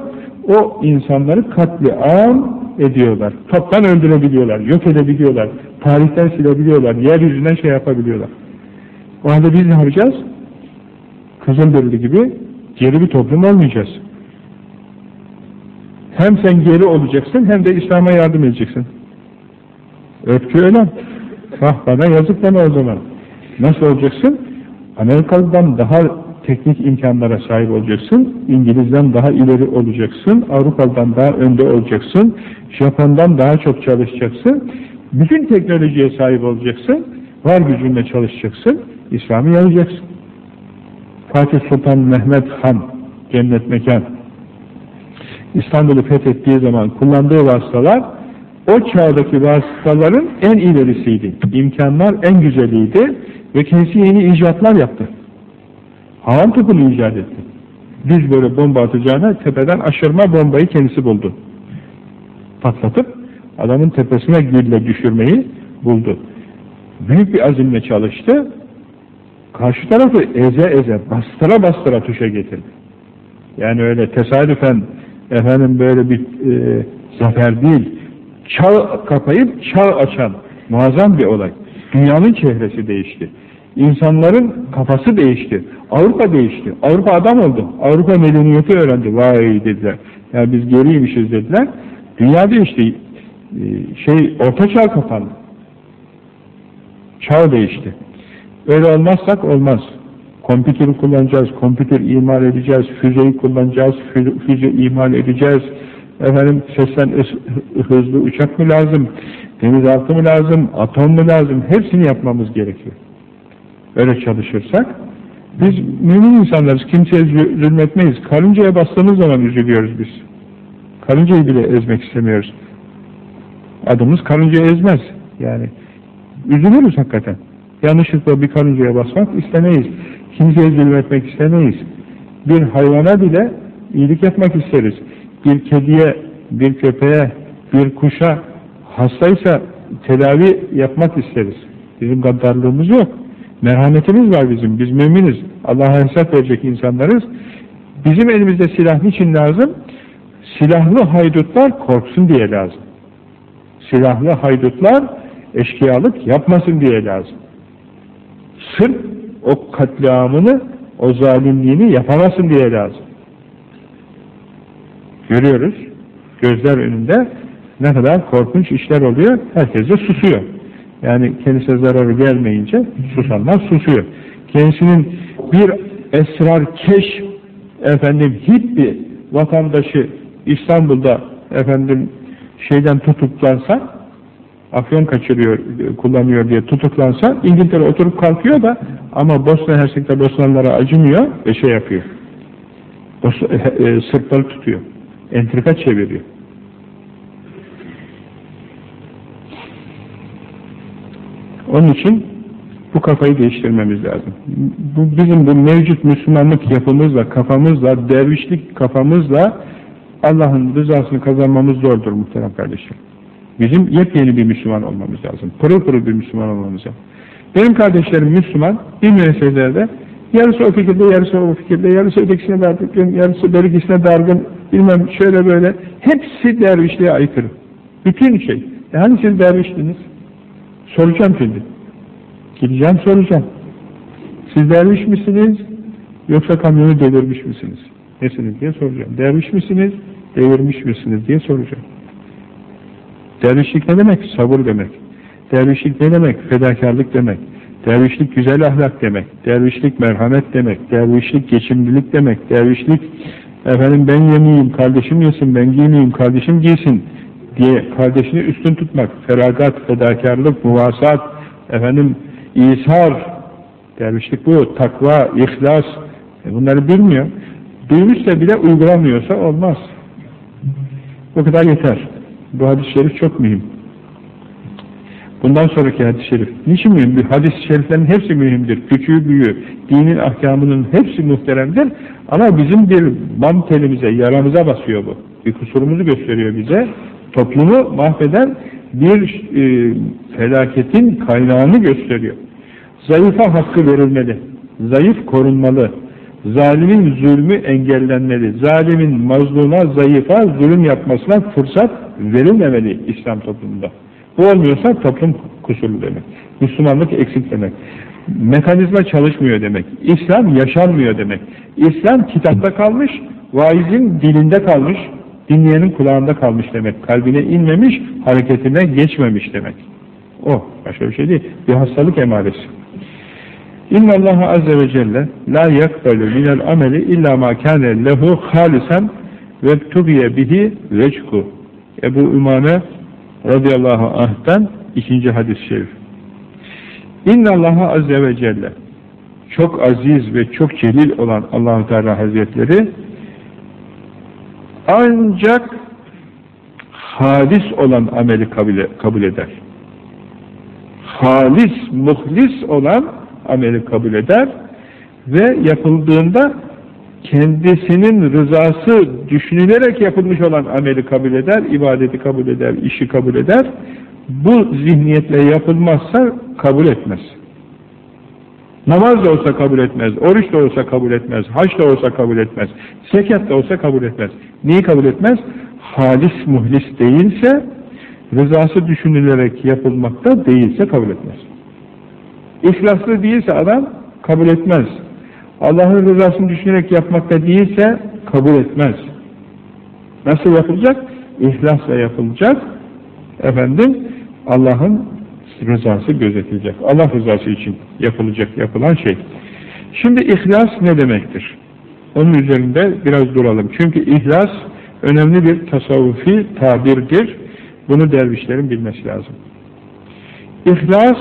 O insanları katliam ediyorlar. Toptan öldürebiliyorlar, yok edebiliyorlar, tarihten silebiliyorlar, yeryüzünden şey yapabiliyorlar. O halde biz ne yapacağız? Kızılderili gibi geri bir toplum olmayacağız. Hem sen geri olacaksın hem de İslam'a yardım edeceksin. Öpkü öyle. Vah bana yazık bana o zaman. Nasıl olacaksın? Amerikalı'dan daha teknik imkanlara sahip olacaksın. İngiliz'den daha ileri olacaksın. Avrupa'dan daha önde olacaksın. Japon'dan daha çok çalışacaksın. Bütün teknolojiye sahip olacaksın. Var gücünle çalışacaksın. İslam'ı yayacaksın. Fatih Sultan Mehmet Han cennet mekan İstanbul'u fethettiği zaman kullandığı vasıtalar o çağdaki vasıtaların en ilerisiydi. İmkanlar en güzeliydi ve kendisi yeni icatlar yaptı. Havan topunu icat etti. Düz böyle bomba atacağına tepeden aşırma bombayı kendisi buldu. Patlatıp adamın tepesine gülle düşürmeyi buldu. Büyük bir azimle çalıştı. Karşı tarafı eze eze, bastıra bastıra tuşa getirdi. Yani öyle tesadüfen efendim böyle bir e, zafer değil, çağ kapayıp çağ açan muazzam bir olay. Dünyanın çehresi değişti. İnsanların kafası değişti. Avrupa değişti. Avrupa adam oldu. Avrupa medeniyeti öğrendi. Vay dediler. Ya yani biz geriymişiz dediler. Dünya değişti. Ee, şey orta çağ kapandı. Çağ değişti. Öyle olmazsak olmaz. Kompüteri kullanacağız, kompüter imal edeceğiz, füzeyi kullanacağız, füze imal edeceğiz. Efendim sesten hızlı uçak mı lazım, denizaltı mı lazım, atom mu lazım, hepsini yapmamız gerekiyor. Öyle çalışırsak, biz mümin insanlarız, kimseye zulmetmeyiz. Karıncaya bastığımız zaman üzülüyoruz biz. Karıncayı bile ezmek istemiyoruz. Adımız karıncayı ezmez. Yani üzülürüz hakikaten. Yanlışlıkla bir karıncaya basmak istemeyiz. Kimseye zulmetmek istemeyiz. Bir hayvana bile iyilik yapmak isteriz. Bir kediye, bir köpeğe, bir kuşa hastaysa tedavi yapmak isteriz. Bizim gaddarlığımız yok. Merhametimiz var bizim. Biz müminiz. Allah'a hesap verecek insanlarız. Bizim elimizde silah niçin lazım? Silahlı haydutlar korksun diye lazım. Silahlı haydutlar eşkıyalık yapmasın diye lazım. Sırf o katliamını, o zalimliğini yapamasın diye lazım. Görüyoruz, gözler önünde ne kadar korkunç işler oluyor, herkes de susuyor. Yani kendisine zararı gelmeyince susanlar susuyor. Kendisinin bir esrar keş efendim bir vatandaşı İstanbul'da efendim şeyden tutuklansa afyon kaçırıyor, kullanıyor diye tutuklansa İngiltere oturup kalkıyor da ama Bosna Hersek'te Bosnalılara acımıyor ve şey yapıyor. Bosna, e, Sırpları tutuyor. Entrika çeviriyor. Onun için bu kafayı değiştirmemiz lazım. Bu, bizim bu mevcut Müslümanlık yapımızla, kafamızla, dervişlik kafamızla Allah'ın rızasını kazanmamız zordur muhterem kardeşim. Bizim yepyeni bir Müslüman olmamız lazım. Pırıl pırıl bir Müslüman olmamız lazım. Benim kardeşlerim Müslüman, bir meselelerde yarısı o fikirde, yarısı o fikirde, yarısı ötekisine dargın, yarısı berikisine dargın, bilmem şöyle böyle. Hepsi dervişliğe aykırı. Bütün şey. E hani siz derviştiniz? Soracağım şimdi. Gideceğim soracağım. Siz derviş misiniz? Yoksa kamyonu devirmiş misiniz? Nesiniz diye soracağım. Derviş misiniz? Devirmiş misiniz diye soracağım. Dervişlik ne demek? Sabır demek. Dervişlik ne demek? Fedakarlık demek. Dervişlik güzel ahlak demek. Dervişlik merhamet demek. Dervişlik geçimlilik demek. Dervişlik efendim ben yemeyeyim, kardeşim yesin, ben giymeyeyim, kardeşim giysin diye kardeşini üstün tutmak. Feragat, fedakarlık, muvasat, efendim ishar, dervişlik bu, takva, ihlas, e bunları bilmiyor. Duymuşsa bile uygulamıyorsa olmaz. Bu kadar yeter. Bu hadis-i şerif çok mühim. Bundan sonraki hadis-i şerif. Niçin mühim? Hadis-i şeriflerin hepsi mühimdir. Küçüğü büyüğü, dinin ahkamının hepsi muhteremdir. Ama bizim bir bam telimize, yaramıza basıyor bu. Bir kusurumuzu gösteriyor bize. Toplumu mahveden bir e, felaketin kaynağını gösteriyor. Zayıfa hakkı verilmeli. Zayıf korunmalı. Zalimin zulmü engellenmeli. Zalimin mazluma, zayıfa, zulüm yapmasına fırsat verilmemeli İslam toplumunda. Bu olmuyorsa toplum kusurlu demek. Müslümanlık eksik demek. Mekanizma çalışmıyor demek. İslam yaşanmıyor demek. İslam kitapta kalmış, vaizin dilinde kalmış, dinleyenin kulağında kalmış demek. Kalbine inmemiş, hareketine geçmemiş demek. O, başka bir şey değil. Bir hastalık emaresi. İnna Allah azze ve celle la yakbalu minel ameli illa ma kana lehu halisen ve tubiye bihi vechku. Ebu Ümame radıyallahu anh'tan ikinci hadis-i şerif. İnna Allah azze ve celle çok aziz ve çok celil olan Allahu Teala Hazretleri ancak halis olan ameli kabul, kabul eder. Halis, muhlis olan ameli kabul eder ve yapıldığında kendisinin rızası düşünülerek yapılmış olan ameli kabul eder, ibadeti kabul eder, işi kabul eder. Bu zihniyetle yapılmazsa kabul etmez. Namaz da olsa kabul etmez, oruç da olsa kabul etmez, haç da olsa kabul etmez, sekat da olsa kabul etmez. Neyi kabul etmez? Halis muhlis değilse, rızası düşünülerek yapılmakta değilse kabul etmez. İhlaslı değilse adam kabul etmez. Allah'ın rızasını düşünerek yapmakta değilse kabul etmez. Nasıl yapılacak? İhlasla yapılacak. Efendim Allah'ın rızası gözetilecek. Allah rızası için yapılacak, yapılan şey. Şimdi ihlas ne demektir? Onun üzerinde biraz duralım. Çünkü ihlas önemli bir tasavvufi tabirdir. Bunu dervişlerin bilmesi lazım. İhlas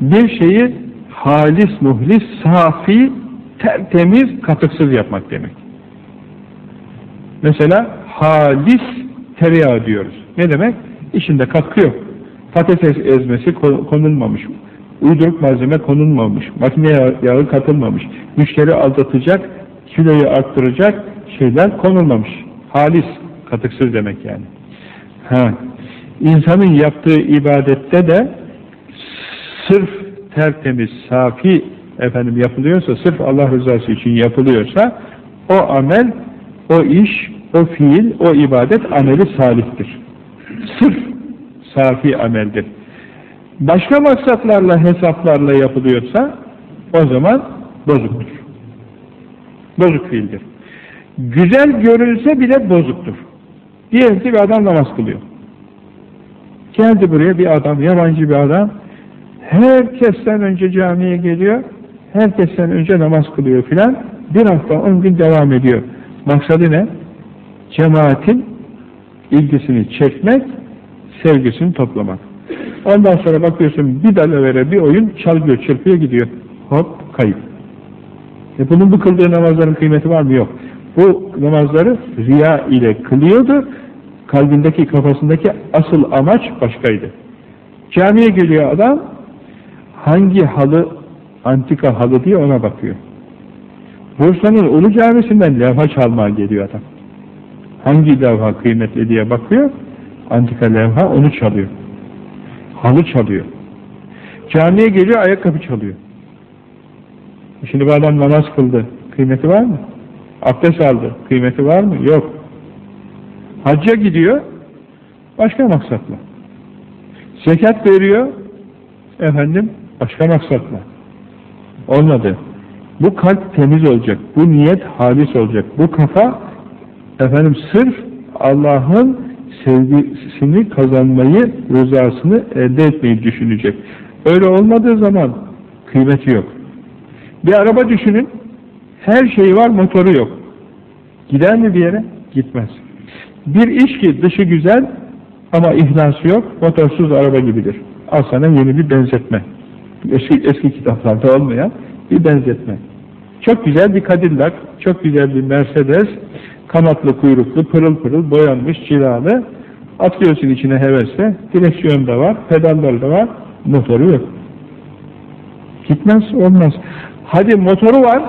bir şeyi halis, muhlis, safi, tertemiz, katıksız yapmak demek. Mesela halis tereyağı diyoruz. Ne demek? İçinde katkı yok. Patates ezmesi konulmamış. Uyduruk malzeme konulmamış. Makine yağı katılmamış. Müşteri aldatacak, kiloyu arttıracak şeyler konulmamış. Halis, katıksız demek yani. Ha. İnsanın yaptığı ibadette de sırf tertemiz, safi efendim yapılıyorsa, sırf Allah rızası için yapılıyorsa o amel, o iş, o fiil, o ibadet ameli salihtir. Sırf safi ameldir. Başka maksatlarla, hesaplarla yapılıyorsa o zaman bozuktur. Bozuk fiildir. Güzel görülse bile bozuktur. Diyelim ki bir adam namaz kılıyor. Geldi buraya bir adam, yabancı bir adam, herkesten önce camiye geliyor, herkesten önce namaz kılıyor filan, bir hafta on gün devam ediyor. Maksadı ne? Cemaatin ilgisini çekmek, sevgisini toplamak. Ondan sonra bakıyorsun bir dalavere bir oyun çalıyor, çırpıyor gidiyor. Hop kayıp. E bunun bu kıldığı namazların kıymeti var mı? Yok. Bu namazları riya ile kılıyordu. Kalbindeki, kafasındaki asıl amaç başkaydı. Camiye geliyor adam, hangi halı antika halı diye ona bakıyor. Bursa'nın Ulu Camisi'nden levha çalmaya geliyor adam. Hangi levha kıymetli diye bakıyor, antika levha onu çalıyor. Halı çalıyor. Camiye geliyor, ayakkabı çalıyor. Şimdi bu adam namaz kıldı. Kıymeti var mı? Abdest aldı. Kıymeti var mı? Yok. Hacca gidiyor, başka maksatla. Zekat veriyor, efendim, Başka maksatla. Olmadı. Bu kalp temiz olacak. Bu niyet halis olacak. Bu kafa efendim sırf Allah'ın sevgisini kazanmayı, rızasını elde etmeyi düşünecek. Öyle olmadığı zaman kıymeti yok. Bir araba düşünün, her şeyi var, motoru yok. Gider mi bir yere? Gitmez. Bir iş ki dışı güzel ama ihlası yok, motorsuz araba gibidir. Al sana yeni bir benzetme. Eski, eski kitaplarda olmayan bir benzetme. Çok güzel bir Cadillac, çok güzel bir Mercedes, kanatlı kuyruklu, pırıl pırıl, boyanmış, cilalı. Atlıyorsun içine hevesle, direksiyon da var, pedalları da var, motoru yok. Gitmez, olmaz. Hadi motoru var,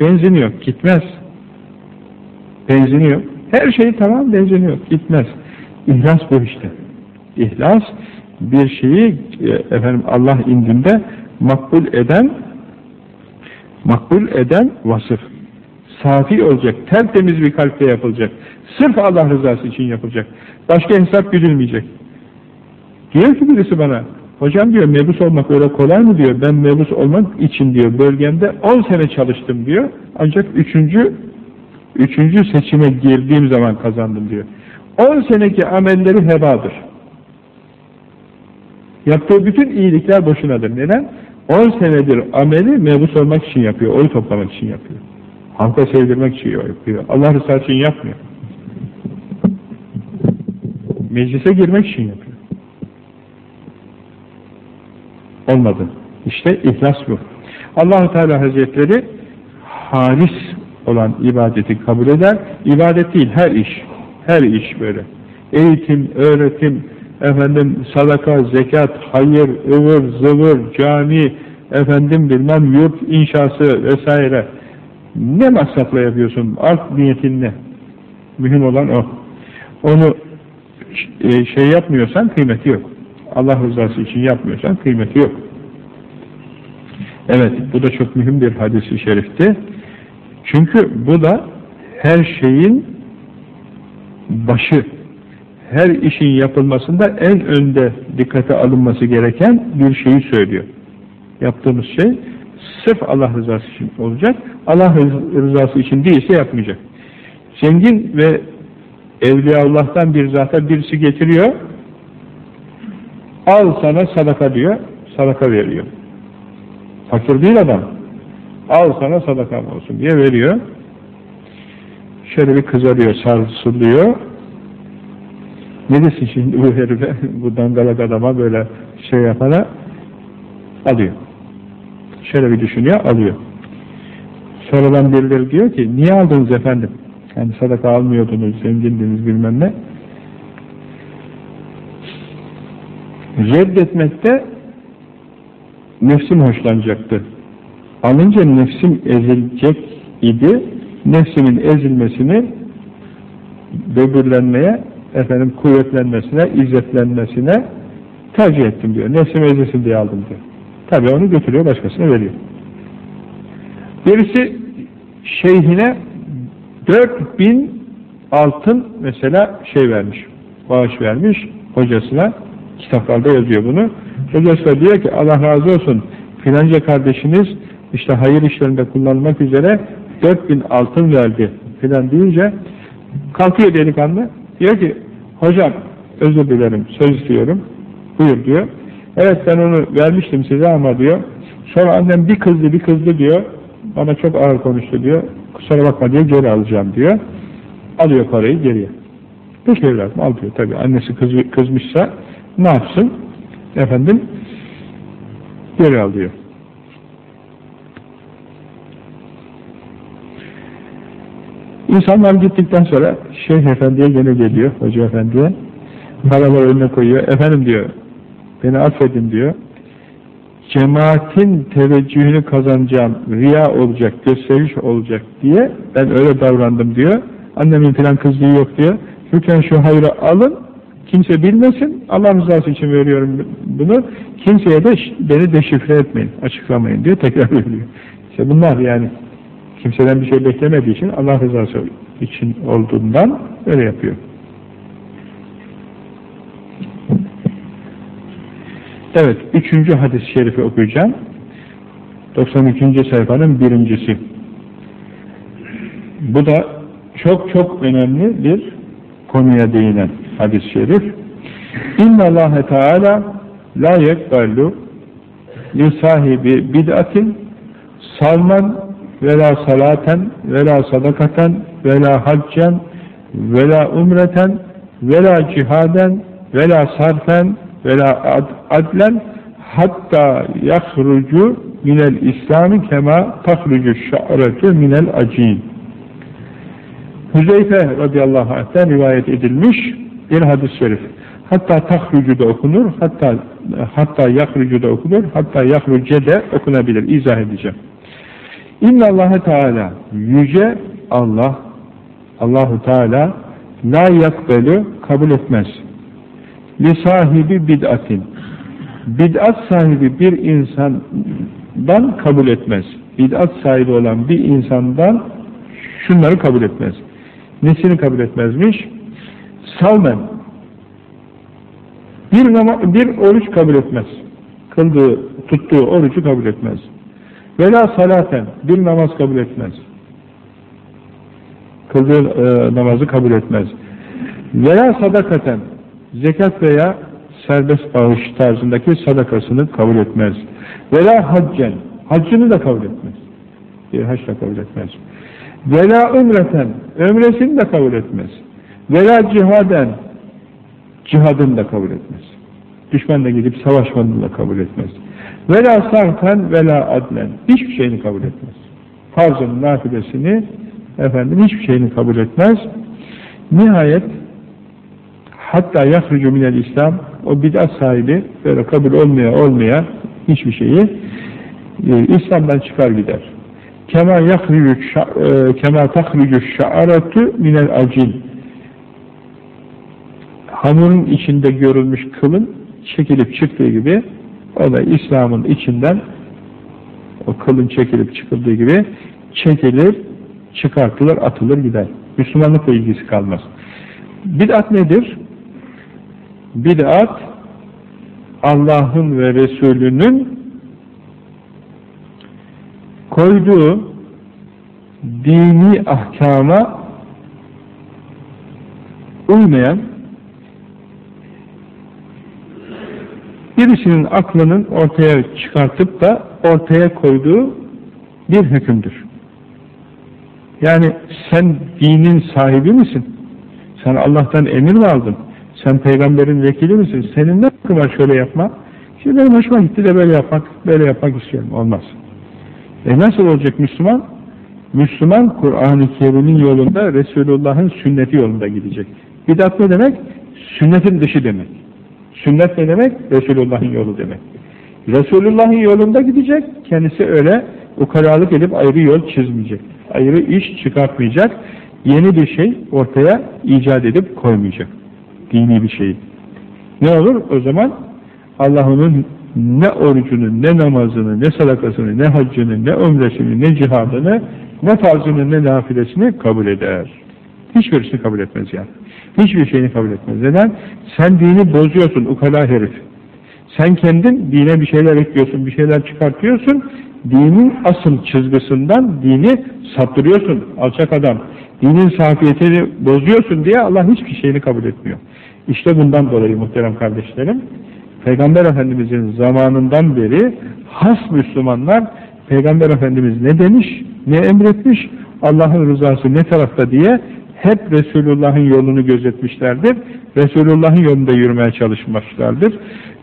benzini yok, gitmez. Benzini yok. Her şey tamam, benzini yok, gitmez. İhlas bu işte. İhlas, bir şeyi e, efendim Allah indinde makbul eden makbul eden vasıf. Safi olacak, tertemiz bir kalpte yapılacak. Sırf Allah rızası için yapılacak. Başka hesap güdülmeyecek. Diyor ki birisi bana, hocam diyor mebus olmak öyle kolay mı diyor, ben mebus olmak için diyor bölgemde 10 sene çalıştım diyor, ancak üçüncü, üçüncü seçime girdiğim zaman kazandım diyor. 10 seneki amelleri hebadır. Yaptığı bütün iyilikler boşunadır. Neden? 10 senedir ameli mebus olmak için yapıyor, oy toplamak için yapıyor. Halka sevdirmek için yapıyor. Allah rızası için yapmıyor. Meclise girmek için yapıyor. Olmadı. İşte ihlas bu. allah Teala Hazretleri halis olan ibadeti kabul eder. İbadet değil, her iş. Her iş böyle. Eğitim, öğretim, efendim sadaka, zekat, hayır, ıvır, zıvır, cami, efendim bilmem yurt inşası vesaire. Ne maksatla yapıyorsun? Art niyetin ne? Mühim olan o. Onu e, şey yapmıyorsan kıymeti yok. Allah rızası için yapmıyorsan kıymeti yok. Evet, bu da çok mühim bir hadisi şerifti. Çünkü bu da her şeyin başı, her işin yapılmasında en önde dikkate alınması gereken bir şeyi söylüyor. Yaptığımız şey sırf Allah rızası için olacak. Allah rızası için değilse yapmayacak. Zengin ve Evliya Allah'tan bir zata birisi getiriyor, al sana sadaka diyor, sadaka veriyor. Fakir değil adam. Al sana sadakam olsun diye veriyor. Şöyle bir kızarıyor, sarsılıyor. Ne desin şimdi bu herife, bu dangalak adama böyle şey yapana alıyor. Şöyle bir düşünüyor, alıyor. Sonradan birileri diyor ki, niye aldınız efendim? Yani sadaka almıyordunuz, zengindiniz bilmem ne. Reddetmekte nefsim hoşlanacaktı. Alınca nefsim ezilecek idi. Nefsimin ezilmesini böbürlenmeye, efendim kuvvetlenmesine, izzetlenmesine tercih ettim diyor. Nefsim ezilsin diye aldım diyor. Tabi onu götürüyor, başkasına veriyor. Birisi şeyhine 4000 altın mesela şey vermiş, bağış vermiş hocasına, kitaplarda yazıyor bunu. Hocası da diyor ki Allah razı olsun filanca kardeşiniz işte hayır işlerinde kullanmak üzere 4000 altın verdi filan deyince kalkıyor delikanlı diyor ki hocam özür dilerim söz istiyorum buyur diyor. Evet ben onu vermiştim size ama diyor sonra annem bir kızdı bir kızdı diyor bana çok ağır konuştu diyor kusura bakma diye geri alacağım diyor. Alıyor parayı geriye. Peki evladım al diyor. Tabi annesi kız, kızmışsa ne yapsın? Efendim geri alıyor. İnsanlar gittikten sonra Şeyh Efendi'ye gene geliyor, Hoca Efendi'ye. Paraları önüne koyuyor. Efendim diyor, beni affedin diyor cemaatin teveccühünü kazanacağım, riya olacak, gösteriş olacak diye ben öyle davrandım diyor. Annemin falan kızdığı yok diyor. Lütfen şu hayrı alın, kimse bilmesin, Allah rızası için veriyorum bunu, kimseye de beni deşifre etmeyin, açıklamayın diyor, tekrar veriyor. İşte bunlar yani kimseden bir şey beklemediği için Allah rızası için olduğundan öyle yapıyor. Evet, üçüncü hadis-i şerifi okuyacağım. 92. sayfanın birincisi. Bu da çok çok önemli bir konuya değinen hadis-i şerif. İnna Allah Teala la yekballu li sahibi bid'atin salman ve la salaten ve la sadakaten ve haccen ve umreten ve cihaden ve la sarfen ve la ad adlen hatta yahrucu minel İslami kema tahrucu şa'retu minel acin. Hüzeyfe radıyallahu anh'ten rivayet edilmiş bir hadis-i şerif. Hatta tahrucu da okunur, hatta hatta yahrucu da okunur, hatta yahruce de okunabilir. İzah edeceğim. İnna Allah Teala yüce Allah Allahu Teala la yakbelu kabul etmez. Li sahibi bid'atin bid'at sahibi bir insandan kabul etmez. Bid'at sahibi olan bir insandan şunları kabul etmez. Nesini kabul etmezmiş? Salmen. Bir, nama, bir oruç kabul etmez. Kıldığı, tuttuğu orucu kabul etmez. Vela salaten. Bir namaz kabul etmez. Kıldığı e, namazı kabul etmez. Veya sadakaten. Zekat veya serbest bağış tarzındaki sadakasını kabul etmez. Vela haccen. Haccını da kabul etmez. Bir hac da kabul etmez. Vela ömreten, ömresini de kabul etmez. Vela cihaden, cihadını da kabul etmez. Düşmanla gidip savaşmanını da kabul etmez. Vela sarfen, vela adlen, hiçbir şeyini kabul etmez. Farzın nafilesini, efendim hiçbir şeyini kabul etmez. Nihayet, hatta yahrucu minel İslam, o bid'at sahibi, böyle kabul olmaya olmaya hiçbir şeyi, e, İslam'dan çıkar gider. Kema yahrucu e, kema tahrucu şa'aratu minel acil. Hamurun içinde görülmüş kılın çekilip çıktığı gibi o da İslam'ın içinden o kılın çekilip çıkıldığı gibi çekilir, çıkartılır, atılır gider. Müslümanlıkla ilgisi kalmaz. Bid'at nedir? Bid'at Allah'ın ve Resulünün koyduğu dini ahkama uymayan birisinin aklının ortaya çıkartıp da ortaya koyduğu bir hükümdür. Yani sen dinin sahibi misin? Sen Allah'tan emir mi aldın? Sen peygamberin vekili misin? Senin ne hakkın var şöyle yapma? Şimdi benim hoşuma gitti de böyle yapmak, böyle yapmak istiyorum. Olmaz. E nasıl olacak Müslüman? Müslüman Kur'an-ı Kerim'in yolunda, Resulullah'ın sünneti yolunda gidecek. Bidat ne demek? Sünnetin dışı demek. Sünnet ne demek? Resulullah'ın yolu demek. Resulullah'ın yolunda gidecek, kendisi öyle ukalalık edip ayrı yol çizmeyecek. Ayrı iş çıkartmayacak, yeni bir şey ortaya icat edip koymayacak. Dini bir şey. Ne olur? O zaman Allah onun ne orucunu, ne namazını, ne sadakasını, ne haccını, ne ömresini, ne cihadını, ne farzını, ne nafilesini kabul eder. Hiçbirisini kabul etmez yani. Hiçbir şeyini kabul etmez. Neden? Sen dini bozuyorsun ukala herif. Sen kendin dine bir şeyler ekliyorsun, bir şeyler çıkartıyorsun. Dinin asıl çizgisinden dini saptırıyorsun alçak adam. Dinin safiyetini bozuyorsun diye Allah hiçbir şeyini kabul etmiyor. İşte bundan dolayı muhterem kardeşlerim, Peygamber Efendimiz'in zamanından beri has Müslümanlar Peygamber Efendimiz ne demiş, ne emretmiş, Allah'ın rızası ne tarafta diye hep Resulullah'ın yolunu gözetmişlerdir. Resulullah'ın yolunda yürümeye çalışmışlardır.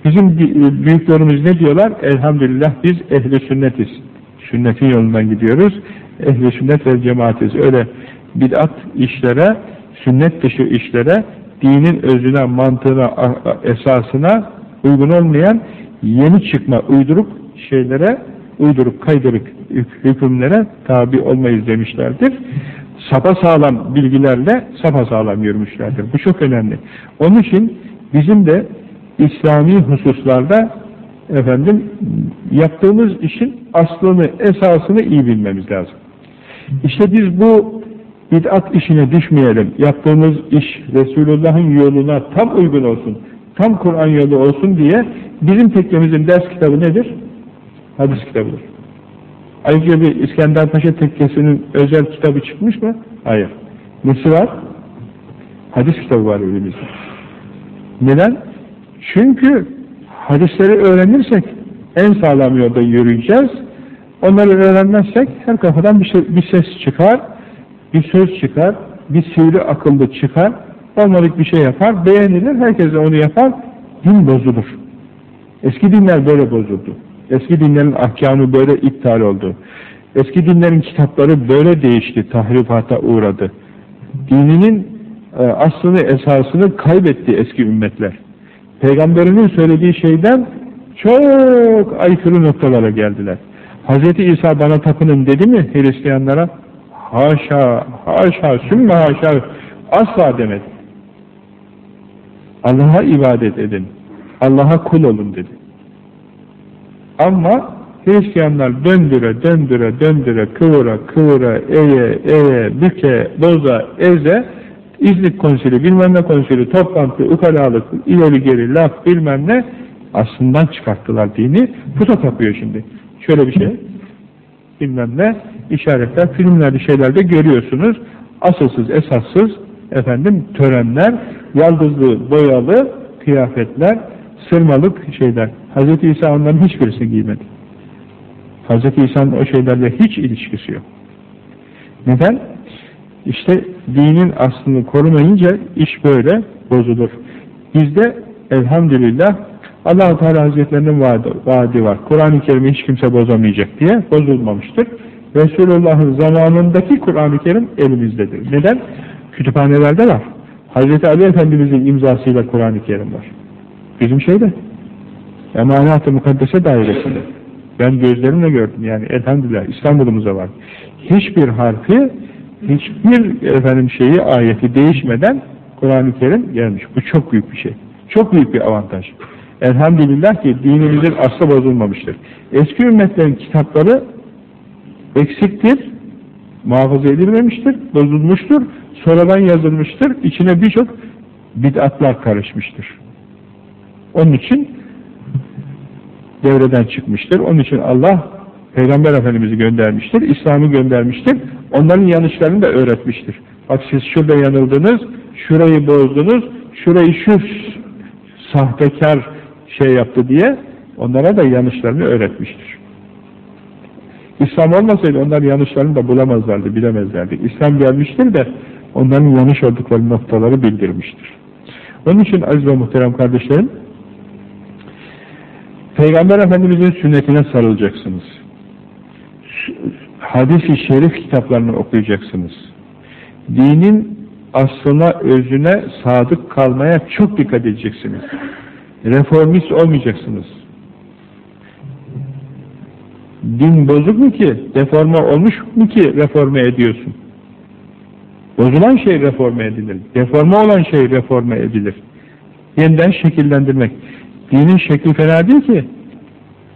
Bizim büyüklerimiz ne diyorlar? Elhamdülillah biz ehli sünnetiz. Sünnetin yolundan gidiyoruz. Ehli sünnet ve cemaatiz. Öyle bid'at işlere, sünnet dışı işlere, dinin özüne, mantığına, esasına uygun olmayan yeni çıkma, uyduruk şeylere, uyduruk, kaydırık hükümlere tabi olmayız demişlerdir. Sapa sağlam bilgilerle sapa sağlam yürümüşlerdir. Bu çok önemli. Onun için bizim de İslami hususlarda efendim yaptığımız işin aslını, esasını iyi bilmemiz lazım. İşte biz bu bid'at işine düşmeyelim. Yaptığımız iş Resulullah'ın yoluna tam uygun olsun. Tam Kur'an yolu olsun diye bizim tekkemizin ders kitabı nedir? Hadis kitabıdır. Ayrıca bir İskender Paşa tekkesinin özel kitabı çıkmış mı? Hayır. Nesi var? Hadis kitabı var elimizde. Neden? Çünkü hadisleri öğrenirsek en sağlam yolda yürüyeceğiz. Onları öğrenmezsek her kafadan bir, şey, bir ses çıkar, bir söz çıkar, bir sivri akıllı çıkar, olmadık bir şey yapar, beğenilir, herkes onu yapar, din bozulur. Eski dinler böyle bozuldu. Eski dinlerin ahkamı böyle iptal oldu. Eski dinlerin kitapları böyle değişti, tahrifata uğradı. Dininin e, aslını, esasını kaybetti eski ümmetler. Peygamberinin söylediği şeyden çok aykırı noktalara geldiler. Hz. İsa bana tapının dedi mi Hristiyanlara? Haşa, haşa, sümme haşa, asla demedi. Allah'a ibadet edin, Allah'a kul olun dedi. Ama Hristiyanlar döndüre, döndüre, döndüre, kıvıra, kıvıra, eye, eye, büke, boza, eze, İznik konsili, bilmem ne konsili, toplantı, ukalalık, ileri geri, laf, bilmem ne, aslından çıkarttılar dini, puta tapıyor şimdi. Şöyle bir şey, bilmem ne, işaretler, filmlerde, şeylerde görüyorsunuz, asılsız, esassız, efendim, törenler, yaldızlı, boyalı kıyafetler, sırmalık şeyler. Hz. İsa onların hiçbirisini giymedi. Hz. İsa'nın o şeylerle hiç ilişkisi yok. Neden? İşte dinin aslını korumayınca iş böyle bozulur. Bizde elhamdülillah allah Teala Hazretlerinin vaadi, vaadi var. Kur'an-ı Kerim'i hiç kimse bozamayacak diye bozulmamıştır. Resulullah'ın zamanındaki Kur'an-ı Kerim elimizdedir. Neden? Kütüphanelerde var. Hazreti Ali Efendimiz'in imzasıyla Kur'an-ı Kerim var. Bizim şeyde. Emanat-ı Mukaddese dairesinde. Ben gözlerimle gördüm yani elhamdülillah İstanbul'umuza var. Hiçbir harfi, hiçbir efendim şeyi, ayeti değişmeden Kur'an-ı Kerim gelmiş. Bu çok büyük bir şey. Çok büyük bir avantaj. Elhamdülillah ki dinimizin aslı bozulmamıştır. Eski ümmetlerin kitapları eksiktir, muhafaza edilmemiştir, bozulmuştur, sonradan yazılmıştır, içine birçok bid'atlar karışmıştır. Onun için devreden çıkmıştır. Onun için Allah Peygamber Efendimiz'i göndermiştir, İslam'ı göndermiştir. Onların yanlışlarını da öğretmiştir. Bak siz şurada yanıldınız, şurayı bozdunuz, şurayı şu sahtekar şey yaptı diye onlara da yanlışlarını öğretmiştir. İslam olmasaydı onlar yanlışlarını da bulamazlardı, bilemezlerdi. İslam gelmiştir de onların yanlış oldukları noktaları bildirmiştir. Onun için aziz ve muhterem kardeşlerim, Peygamber Efendimiz'in sünnetine sarılacaksınız. Hadis-i şerif kitaplarını okuyacaksınız. Dinin aslına, özüne sadık kalmaya çok dikkat edeceksiniz. Reformist olmayacaksınız. Din bozuk mu ki? Deforme olmuş mu ki reforme ediyorsun? Bozulan şey reforme edilir. Deforme olan şey reforme edilir. Yeniden şekillendirmek. Dinin şekli fena değil ki.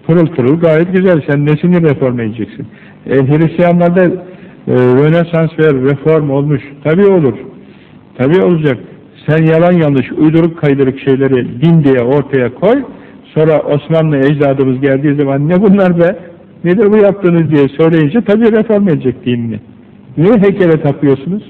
Pırıl pırıl gayet güzel. Sen nesini reform edeceksin? E, Hristiyanlarda e, Rönesans ve reform olmuş. Tabi olur. Tabi olacak. Sen yalan yanlış, uyduruk kaydırık şeyleri din diye ortaya koy. Sonra Osmanlı ecdadımız geldiği zaman ne bunlar be? Nedir bu yaptığınız diye söyleyince tabi reform edecek dinini. Niye heykele tapıyorsunuz?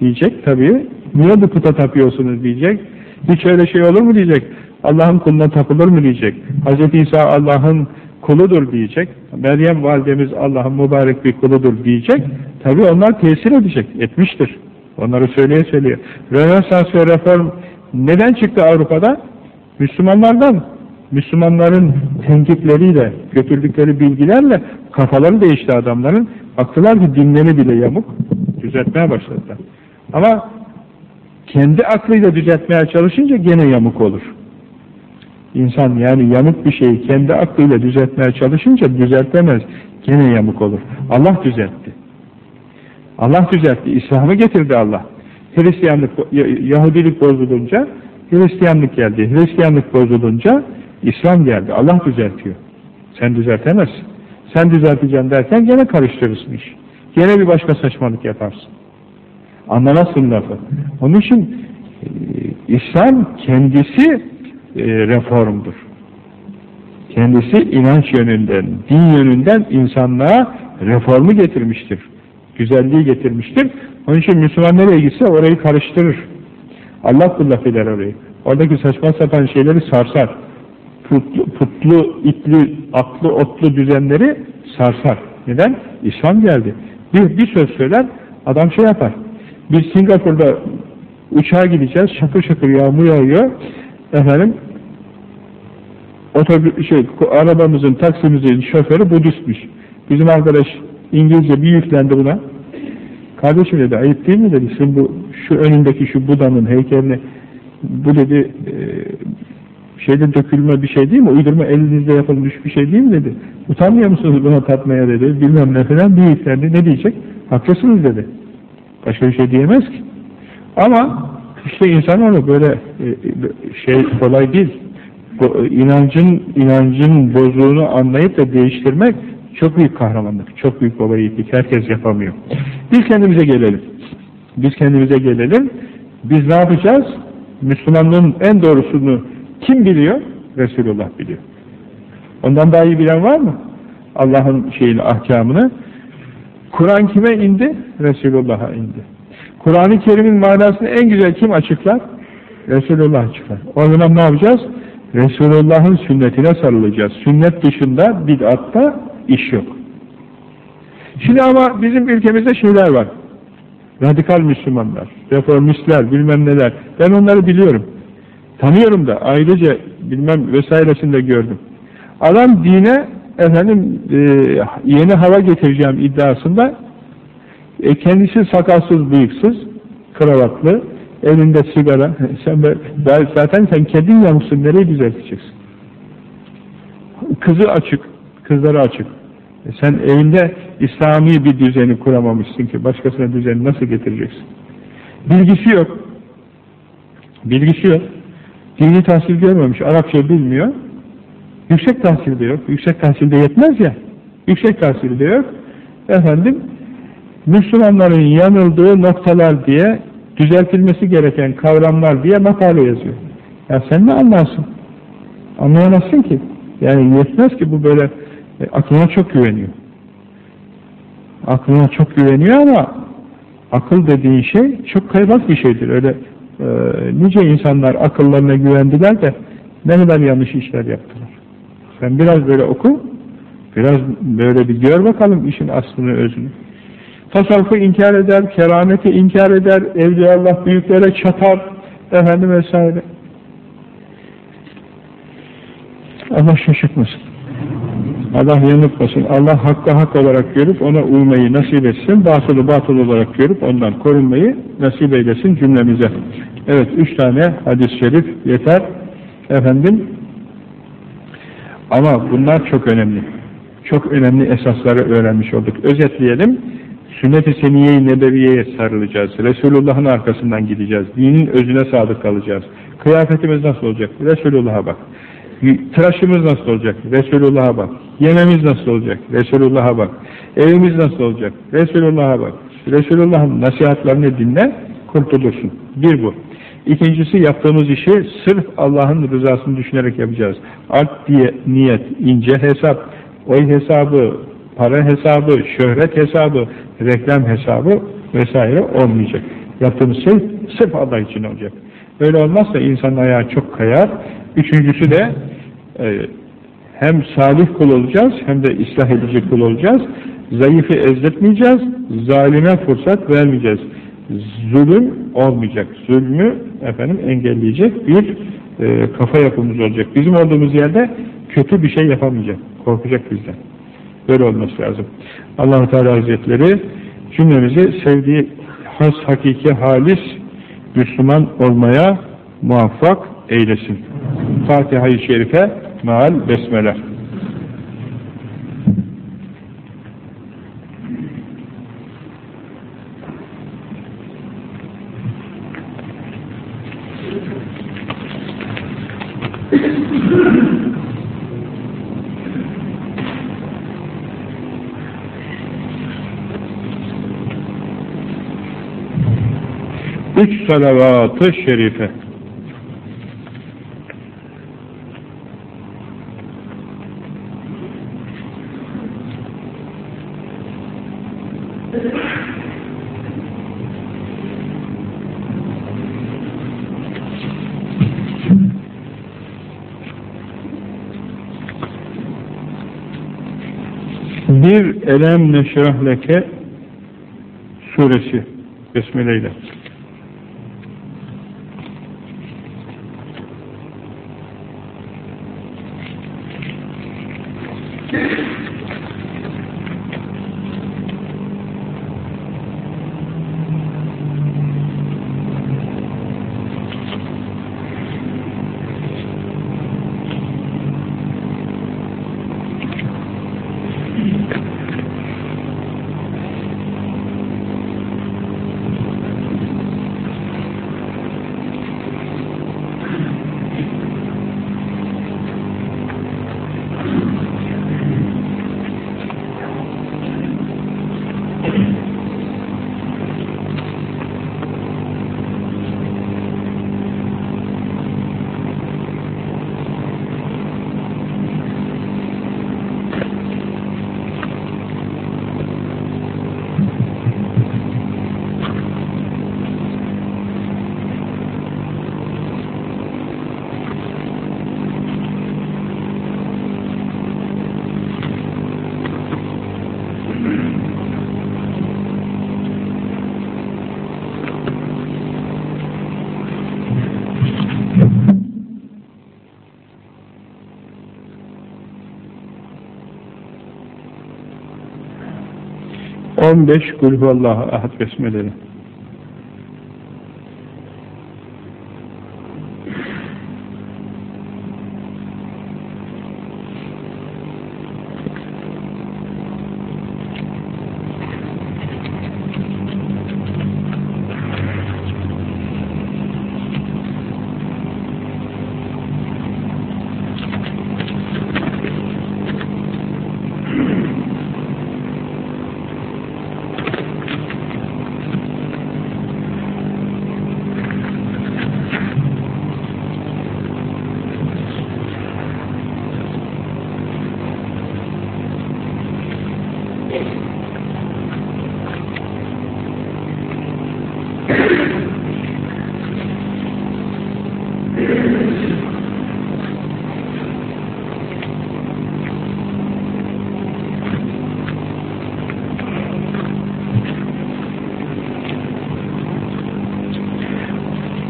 Diyecek tabi. Niye bu puta tapıyorsunuz diyecek. Hiç öyle şey olur mu diyecek. Allah'ın kuluna tapılır mı diyecek. Hz. İsa Allah'ın kuludur diyecek. Meryem validemiz Allah'ın mübarek bir kuludur diyecek. Tabi onlar tesir edecek. Etmiştir. Onları söyleye söyleye. Rönesans ve reform neden çıktı Avrupa'da? Müslümanlardan. Müslümanların tenkitleriyle, götürdükleri bilgilerle kafaları değişti adamların. Baktılar ki dinleri bile yamuk. Düzeltmeye başladılar. Ama kendi aklıyla düzeltmeye çalışınca gene yamuk olur. İnsan yani yamuk bir şeyi kendi aklıyla düzeltmeye çalışınca düzeltemez. Gene yamuk olur. Allah düzeltti. Allah düzeltti. İslam'ı getirdi Allah. Hristiyanlık, Yahudilik bozulunca Hristiyanlık geldi. Hristiyanlık bozulunca İslam geldi. Allah düzeltiyor. Sen düzeltemezsin. Sen düzelteceğim derken gene karıştırırsın iş. Gene bir başka saçmalık yaparsın. Anlamazsın lafı. Onun için e, İslam kendisi e, reformdur. Kendisi inanç yönünden, din yönünden insanlığa reformu getirmiştir. Güzelliği getirmiştir. Onun için Müslüman nereye gitse orayı karıştırır. Allah bullak eder orayı. Oradaki saçma sapan şeyleri sarsar. Putlu, putlu itli, atlı, otlu düzenleri sarsar. Neden? İslam geldi. Bir, bir söz söyler, adam şey yapar. Biz Singapur'da uçağa gideceğiz, şakır şakır yağmur yağıyor. Efendim, otobüs, şey, arabamızın, taksimizin şoförü Budistmiş. Bizim arkadaş İngilizce bir yüklendi buna. Kardeşim dedi, ayıp değil mi dedi, sen bu, şu önündeki şu Buda'nın heykelini, bu dedi, e, şeyde dökülme bir şey değil mi, uydurma elinizde yapılmış bir şey değil mi dedi. Utanmıyor musunuz buna tatmaya dedi, bilmem ne falan bir yüklendi, ne diyecek? Haklısınız dedi. Başka bir şey diyemez ki. Ama işte insan onu böyle e, şey kolay değil. İnancın inancın bozduğunu anlayıp da değiştirmek çok büyük kahramanlık, çok büyük baba yiğitlik. Herkes yapamıyor. Biz kendimize gelelim. Biz kendimize gelelim. Biz ne yapacağız? Müslümanlığın en doğrusunu kim biliyor? Resulullah biliyor. Ondan daha iyi bilen var mı? Allah'ın şeyini, ahkamını. Kur'an kime indi? Resulullah'a indi. Kur'an-ı Kerim'in manasını en güzel kim açıklar? Resulullah açıklar. O zaman ne yapacağız? Resulullah'ın sünnetine sarılacağız. Sünnet dışında bid'atta iş yok. Şimdi ama bizim ülkemizde şeyler var. Radikal Müslümanlar, reformistler, bilmem neler. Ben onları biliyorum. Tanıyorum da ayrıca bilmem vesairesinde gördüm. Adam dine efendim e, yeni hava getireceğim iddiasında e, kendisi sakalsız, bıyıksız, kravatlı, elinde sigara. Sen be, zaten sen kedin yamuksun, nereyi düzelteceksin? Kızı açık, kızları açık. E sen evinde İslami bir düzeni kuramamışsın ki başkasına düzeni nasıl getireceksin? Bilgisi yok. Bilgisi yok. Dini tahsil görmemiş, Arapça bilmiyor. Yüksek tahsilde yok. Yüksek tahsilde yetmez ya. Yüksek tahsilde yok. Efendim, Müslümanların yanıldığı noktalar diye, düzeltilmesi gereken kavramlar diye makale yazıyor. Ya sen ne anlarsın? Anlayamazsın ki. Yani yetmez ki bu böyle e, aklına çok güveniyor. Aklına çok güveniyor ama akıl dediğin şey çok kaymak bir şeydir. Öyle e, nice insanlar akıllarına güvendiler de ne kadar yanlış işler yaptılar. Sen biraz böyle oku, biraz böyle bir gör bakalım işin aslını, özünü. Tasavvufu inkar eder, kerameti inkar eder, Evliyaullah büyüklere çatar, efendim vesaire. Allah şaşırtmasın. Allah yanıltmasın. Allah hakkı hak olarak görüp ona uymayı nasip etsin. Batılı batıl olarak görüp ondan korunmayı nasip eylesin cümlemize. Evet, üç tane hadis-i şerif yeter. Efendim, ama bunlar çok önemli. Çok önemli esasları öğrenmiş olduk. Özetleyelim. Sünnet-i Seniye-i Nebeviye'ye sarılacağız. Resulullah'ın arkasından gideceğiz. Dinin özüne sadık kalacağız. Kıyafetimiz nasıl olacak? Resulullah'a bak. Tıraşımız nasıl olacak? Resulullah'a bak. Yememiz nasıl olacak? Resulullah'a bak. Evimiz nasıl olacak? Resulullah'a bak. Resulullah'ın nasihatlerini dinle, kurtulursun. Bir bu. İkincisi yaptığımız işi sırf Allah'ın rızasını düşünerek yapacağız. Art diye niyet, ince hesap, oy hesabı, para hesabı, şöhret hesabı, reklam hesabı vesaire olmayacak. Yaptığımız şey sırf Allah için olacak. Böyle olmazsa insanın ayağı çok kayar. Üçüncüsü de e, hem salih kul olacağız hem de ıslah edici kul olacağız. Zayıfı ezletmeyeceğiz, zalime fırsat vermeyeceğiz. Zulüm olmayacak. Zulmü efendim engelleyecek bir e, kafa yapımız olacak. Bizim olduğumuz yerde kötü bir şey yapamayacak. Korkacak bizden. Böyle olması lazım. allah Teala Hazretleri cümlemizi sevdiği has, hakiki, halis Müslüman olmaya muvaffak eylesin. Fatiha-i Şerife maal besmele. Üç salavat-ı şerife. Elem neşrah leke suresi besmeleyle. 15 Kulhuallahu Ahad Besmele'li.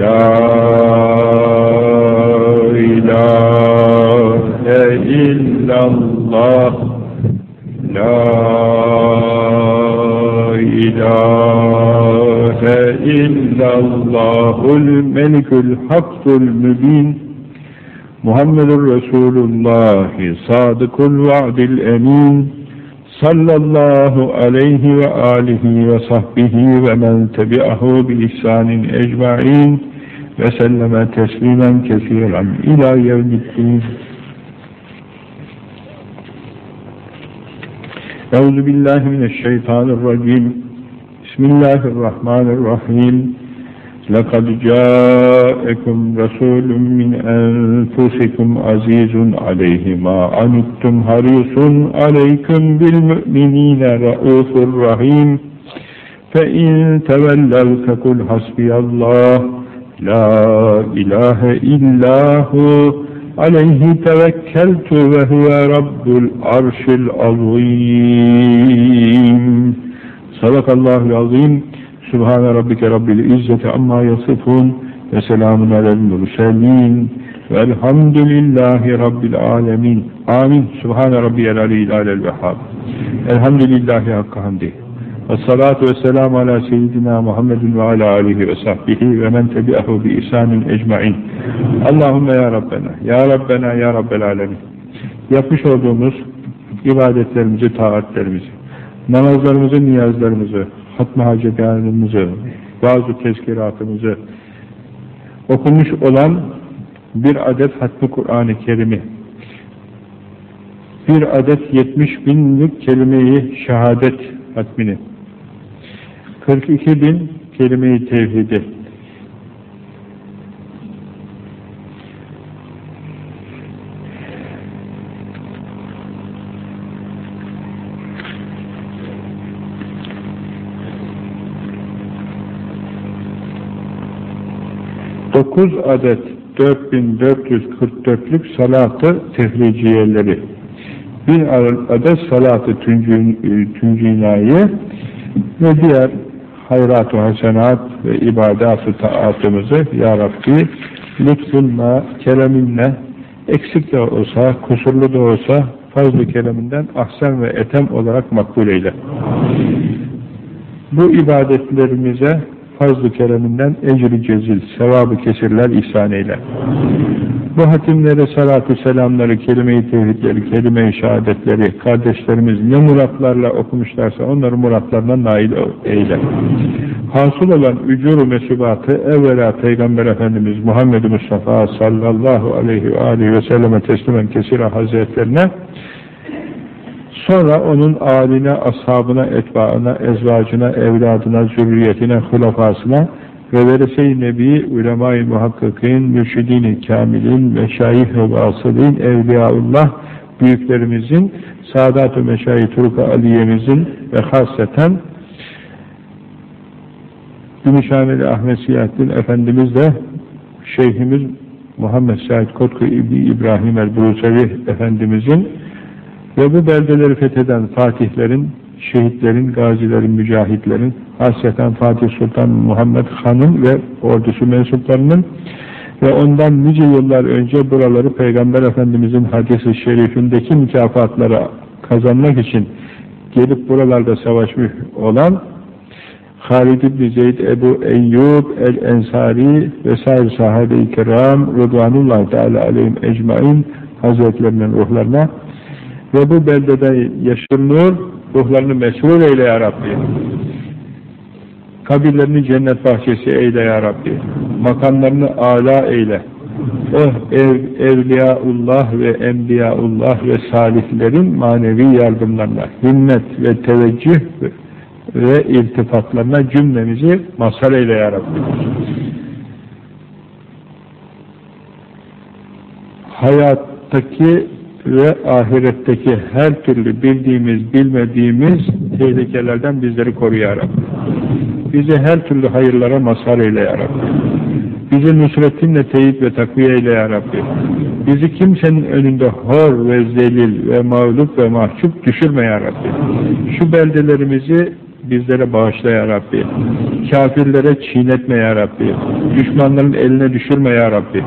La ilahe illallah La ilahe illallahul melikül haktul mübin. Muhammedur Resulullah sadıkul vaadil emin. صلى الله عليه وآله وصحبه ومن تبعه بإحسان أجمعين وسلم تسليما كثيرا إلى يوم الدين. أعوذ بالله من الشيطان الرجيم. بسم الله الرحمن الرحيم. لَقَدْ جَاءَكُمْ رَسُولٌ مِّنْ أَنفُسِكُمْ عَزِيزٌ عَلَيْهِ مَا عَنِتُّمْ حَرِيصٌ عَلَيْكُمْ بِالْمُؤْمِنِينَ رَءُوفٌ رَحِيمٌ فَإِن تَوَلَّوْا فَقُلْ حَسْبِيَ اللَّهُ لَا إِلَٰهَ إِلَّا هُوَ عَلَيْهِ تَوَكَّلْتُ وَهُوَ رَبُّ الْعَرْشِ الْعَظِيمِ صدق الله العظيم Subhane rabbike rabbil izzeti amma yasifun ve selamun alel murselin velhamdülillahi rabbil alemin. Amin. Subhane rabbiyel aleyhil alel vehhab. Elhamdülillahi hakkı hamdi. Esselatu vesselamu ala seyyidina Muhammedin ve ala alihi ve sahbihi ve men tebi'ahu bi ihsanin ecmain. Allahümme ya Rabbena, ya Rabbena, ya Rabbel alemin. Yapmış olduğumuz ibadetlerimizi, taatlerimizi, namazlarımızı, niyazlarımızı, hatm-ı hacetlerimizi, bazı tezkiratımızı okumuş olan bir adet hatm-ı Kur'an-ı Kerim'i bir adet 70 binlik kelimeyi şehadet hatmini 42 bin kelime-i tevhidi dokuz adet 4444'lük salatı tehriciyeleri bir adet salatı tüncinayi ve diğer hayrat-ı hasenat ve ibadat-ı taatımızı Ya Rabbi lütfunla, kereminle eksik de olsa, kusurlu da olsa fazl-ı kereminden ahsen ve etem olarak makbul eyle. Bu ibadetlerimize fazl-ı kereminden ecri cezil, sevabı kesirler ihsan eyle. Bu hatimlere salatü selamları, kelime-i tevhidleri, kelime-i şehadetleri kardeşlerimiz ne muratlarla okumuşlarsa onları muratlarına nail eyle. Hasıl olan ücur-u mesubatı evvela Peygamber Efendimiz Muhammed Mustafa sallallahu aleyhi ve aleyhi ve selleme teslimen kesire hazretlerine Sonra onun âline, ashabına, etbaına, ezvacına, evladına, zürriyetine, hulafasına ve verese-i nebi, ulema-i muhakkikin, mürşidin-i kamilin, meşayih-i vasılin, evliyaullah, büyüklerimizin, Sadat-ı Meşayih Turuk-ı Aliye'mizin ve hasreten Gümüşhaneli Ahmet Siyahattin Efendimiz de Şeyhimiz Muhammed Said Kotku İbni İbrahim el-Busevi Efendimizin ve bu beldeleri fetheden fatihlerin, şehitlerin, gazilerin, mücahitlerin, hasreten Fatih Sultan Muhammed Han'ın ve ordusu mensuplarının ve ondan nice yıllar önce buraları Peygamber Efendimizin hadisi şerifindeki mükafatları kazanmak için gelip buralarda savaşmış olan Halid ibn Zeyd Ebu Eyyub el-Ensari vesaire sahabe-i kiram Rıdvanullah Teala aleyhim ecmain Hazretlerinin ruhlarına ve bu beldede yaşır ruhlarını mesrur eyle ya Rabbi. Kabirlerini cennet bahçesi eyle ya Rabbi. Makamlarını âlâ eyle. Oh ev, evliyaullah ve enbiyaullah ve salihlerin manevi yardımlarına, himmet ve teveccüh ve, ve iltifatlarına cümlemizi mazhar eyle ya Rabbi. Hayattaki ve ahiretteki her türlü bildiğimiz, bilmediğimiz tehlikelerden bizleri koru ya. Bizi her türlü hayırlara mazhar eyle ya. Bizi nusretinle teyit ve takviye eyle ya. Bizi kimsenin önünde hor ve zelil ve mağlup ve mahcup düşürme ya. Şu beldelerimizi bizlere bağışla ya Rabbi. Kafirlere çiğnetme ya Rabbi. Düşmanların eline düşürme ya Rabbi.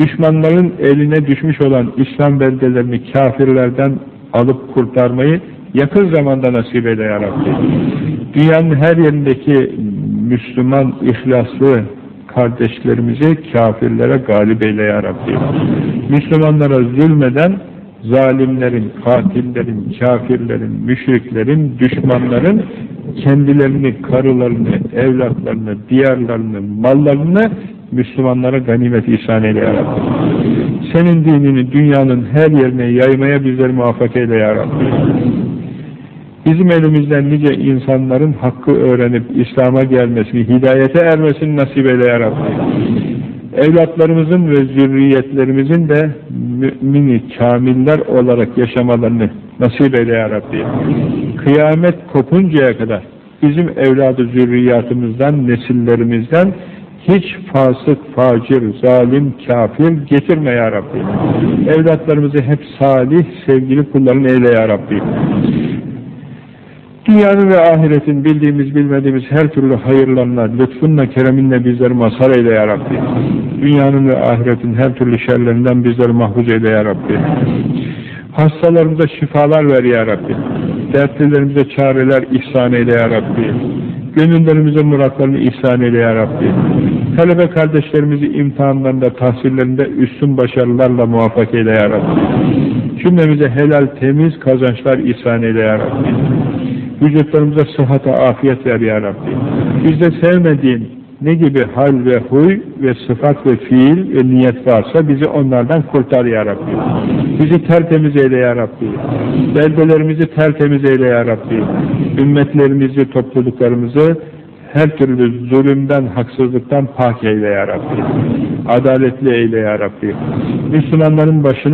Düşmanların eline düşmüş olan İslam beldelerini kafirlerden alıp kurtarmayı yakın zamanda nasip eyle ya Rabbi. Dünyanın her yerindeki Müslüman, ihlaslı kardeşlerimizi kafirlere galip eyle ya Rabbi. Müslümanlara zulmeden zalimlerin, katillerin, kafirlerin, müşriklerin, düşmanların kendilerini, karılarını, evlatlarını, diyarlarını, mallarını Müslümanlara ganimet ihsan eyle ya. Senin dinini dünyanın her yerine yaymaya bizleri muvaffak eyle ya Rabbi. Bizim elimizden nice insanların hakkı öğrenip İslam'a gelmesini, hidayete ermesini nasip eyle ya. Evlatlarımızın ve zürriyetlerimizin de mümini kamiller olarak yaşamalarını nasip eyle ya Rabbi. Kıyamet kopuncaya kadar bizim evladı zürriyatımızdan, nesillerimizden hiç fasık, facir, zalim, kafir getirme ya Rabbi. Evlatlarımızı hep salih, sevgili kulların eyle ya Rabbi. Dünyanın ve ahiretin bildiğimiz bilmediğimiz her türlü hayırlarına, lütfunla, kereminle bizleri mazhar eyle ya Rabbi. Dünyanın ve ahiretin her türlü şerlerinden bizleri mahfuz eyle ya Rabbi. Hastalarımıza şifalar ver ya Rabbi. Dertlilerimize çareler ihsan eyle ya Rabbi. Gönüllerimize muratlarını ihsan eyle ya Rabbi. Talebe kardeşlerimizi imtihanlarında, tahsillerinde üstün başarılarla muvaffak eyle ya Rabbi. Cümlemize helal, temiz kazançlar ihsan eyle ya Rabbi. Vücutlarımıza sıhhata, afiyet ver ya Rabbi. Bizde sevmediğin ne gibi hal ve huy ve sıfat ve fiil ve niyet varsa bizi onlardan kurtar ya Rabbi. Bizi tertemiz eyle ya Rabbi. Beldelerimizi tertemiz eyle ya Rabbi. Ümmetlerimizi, topluluklarımızı her türlü zulümden, haksızlıktan pak eyle ya Rabbi. Adaletli eyle ya Rabbi. Müslümanların başına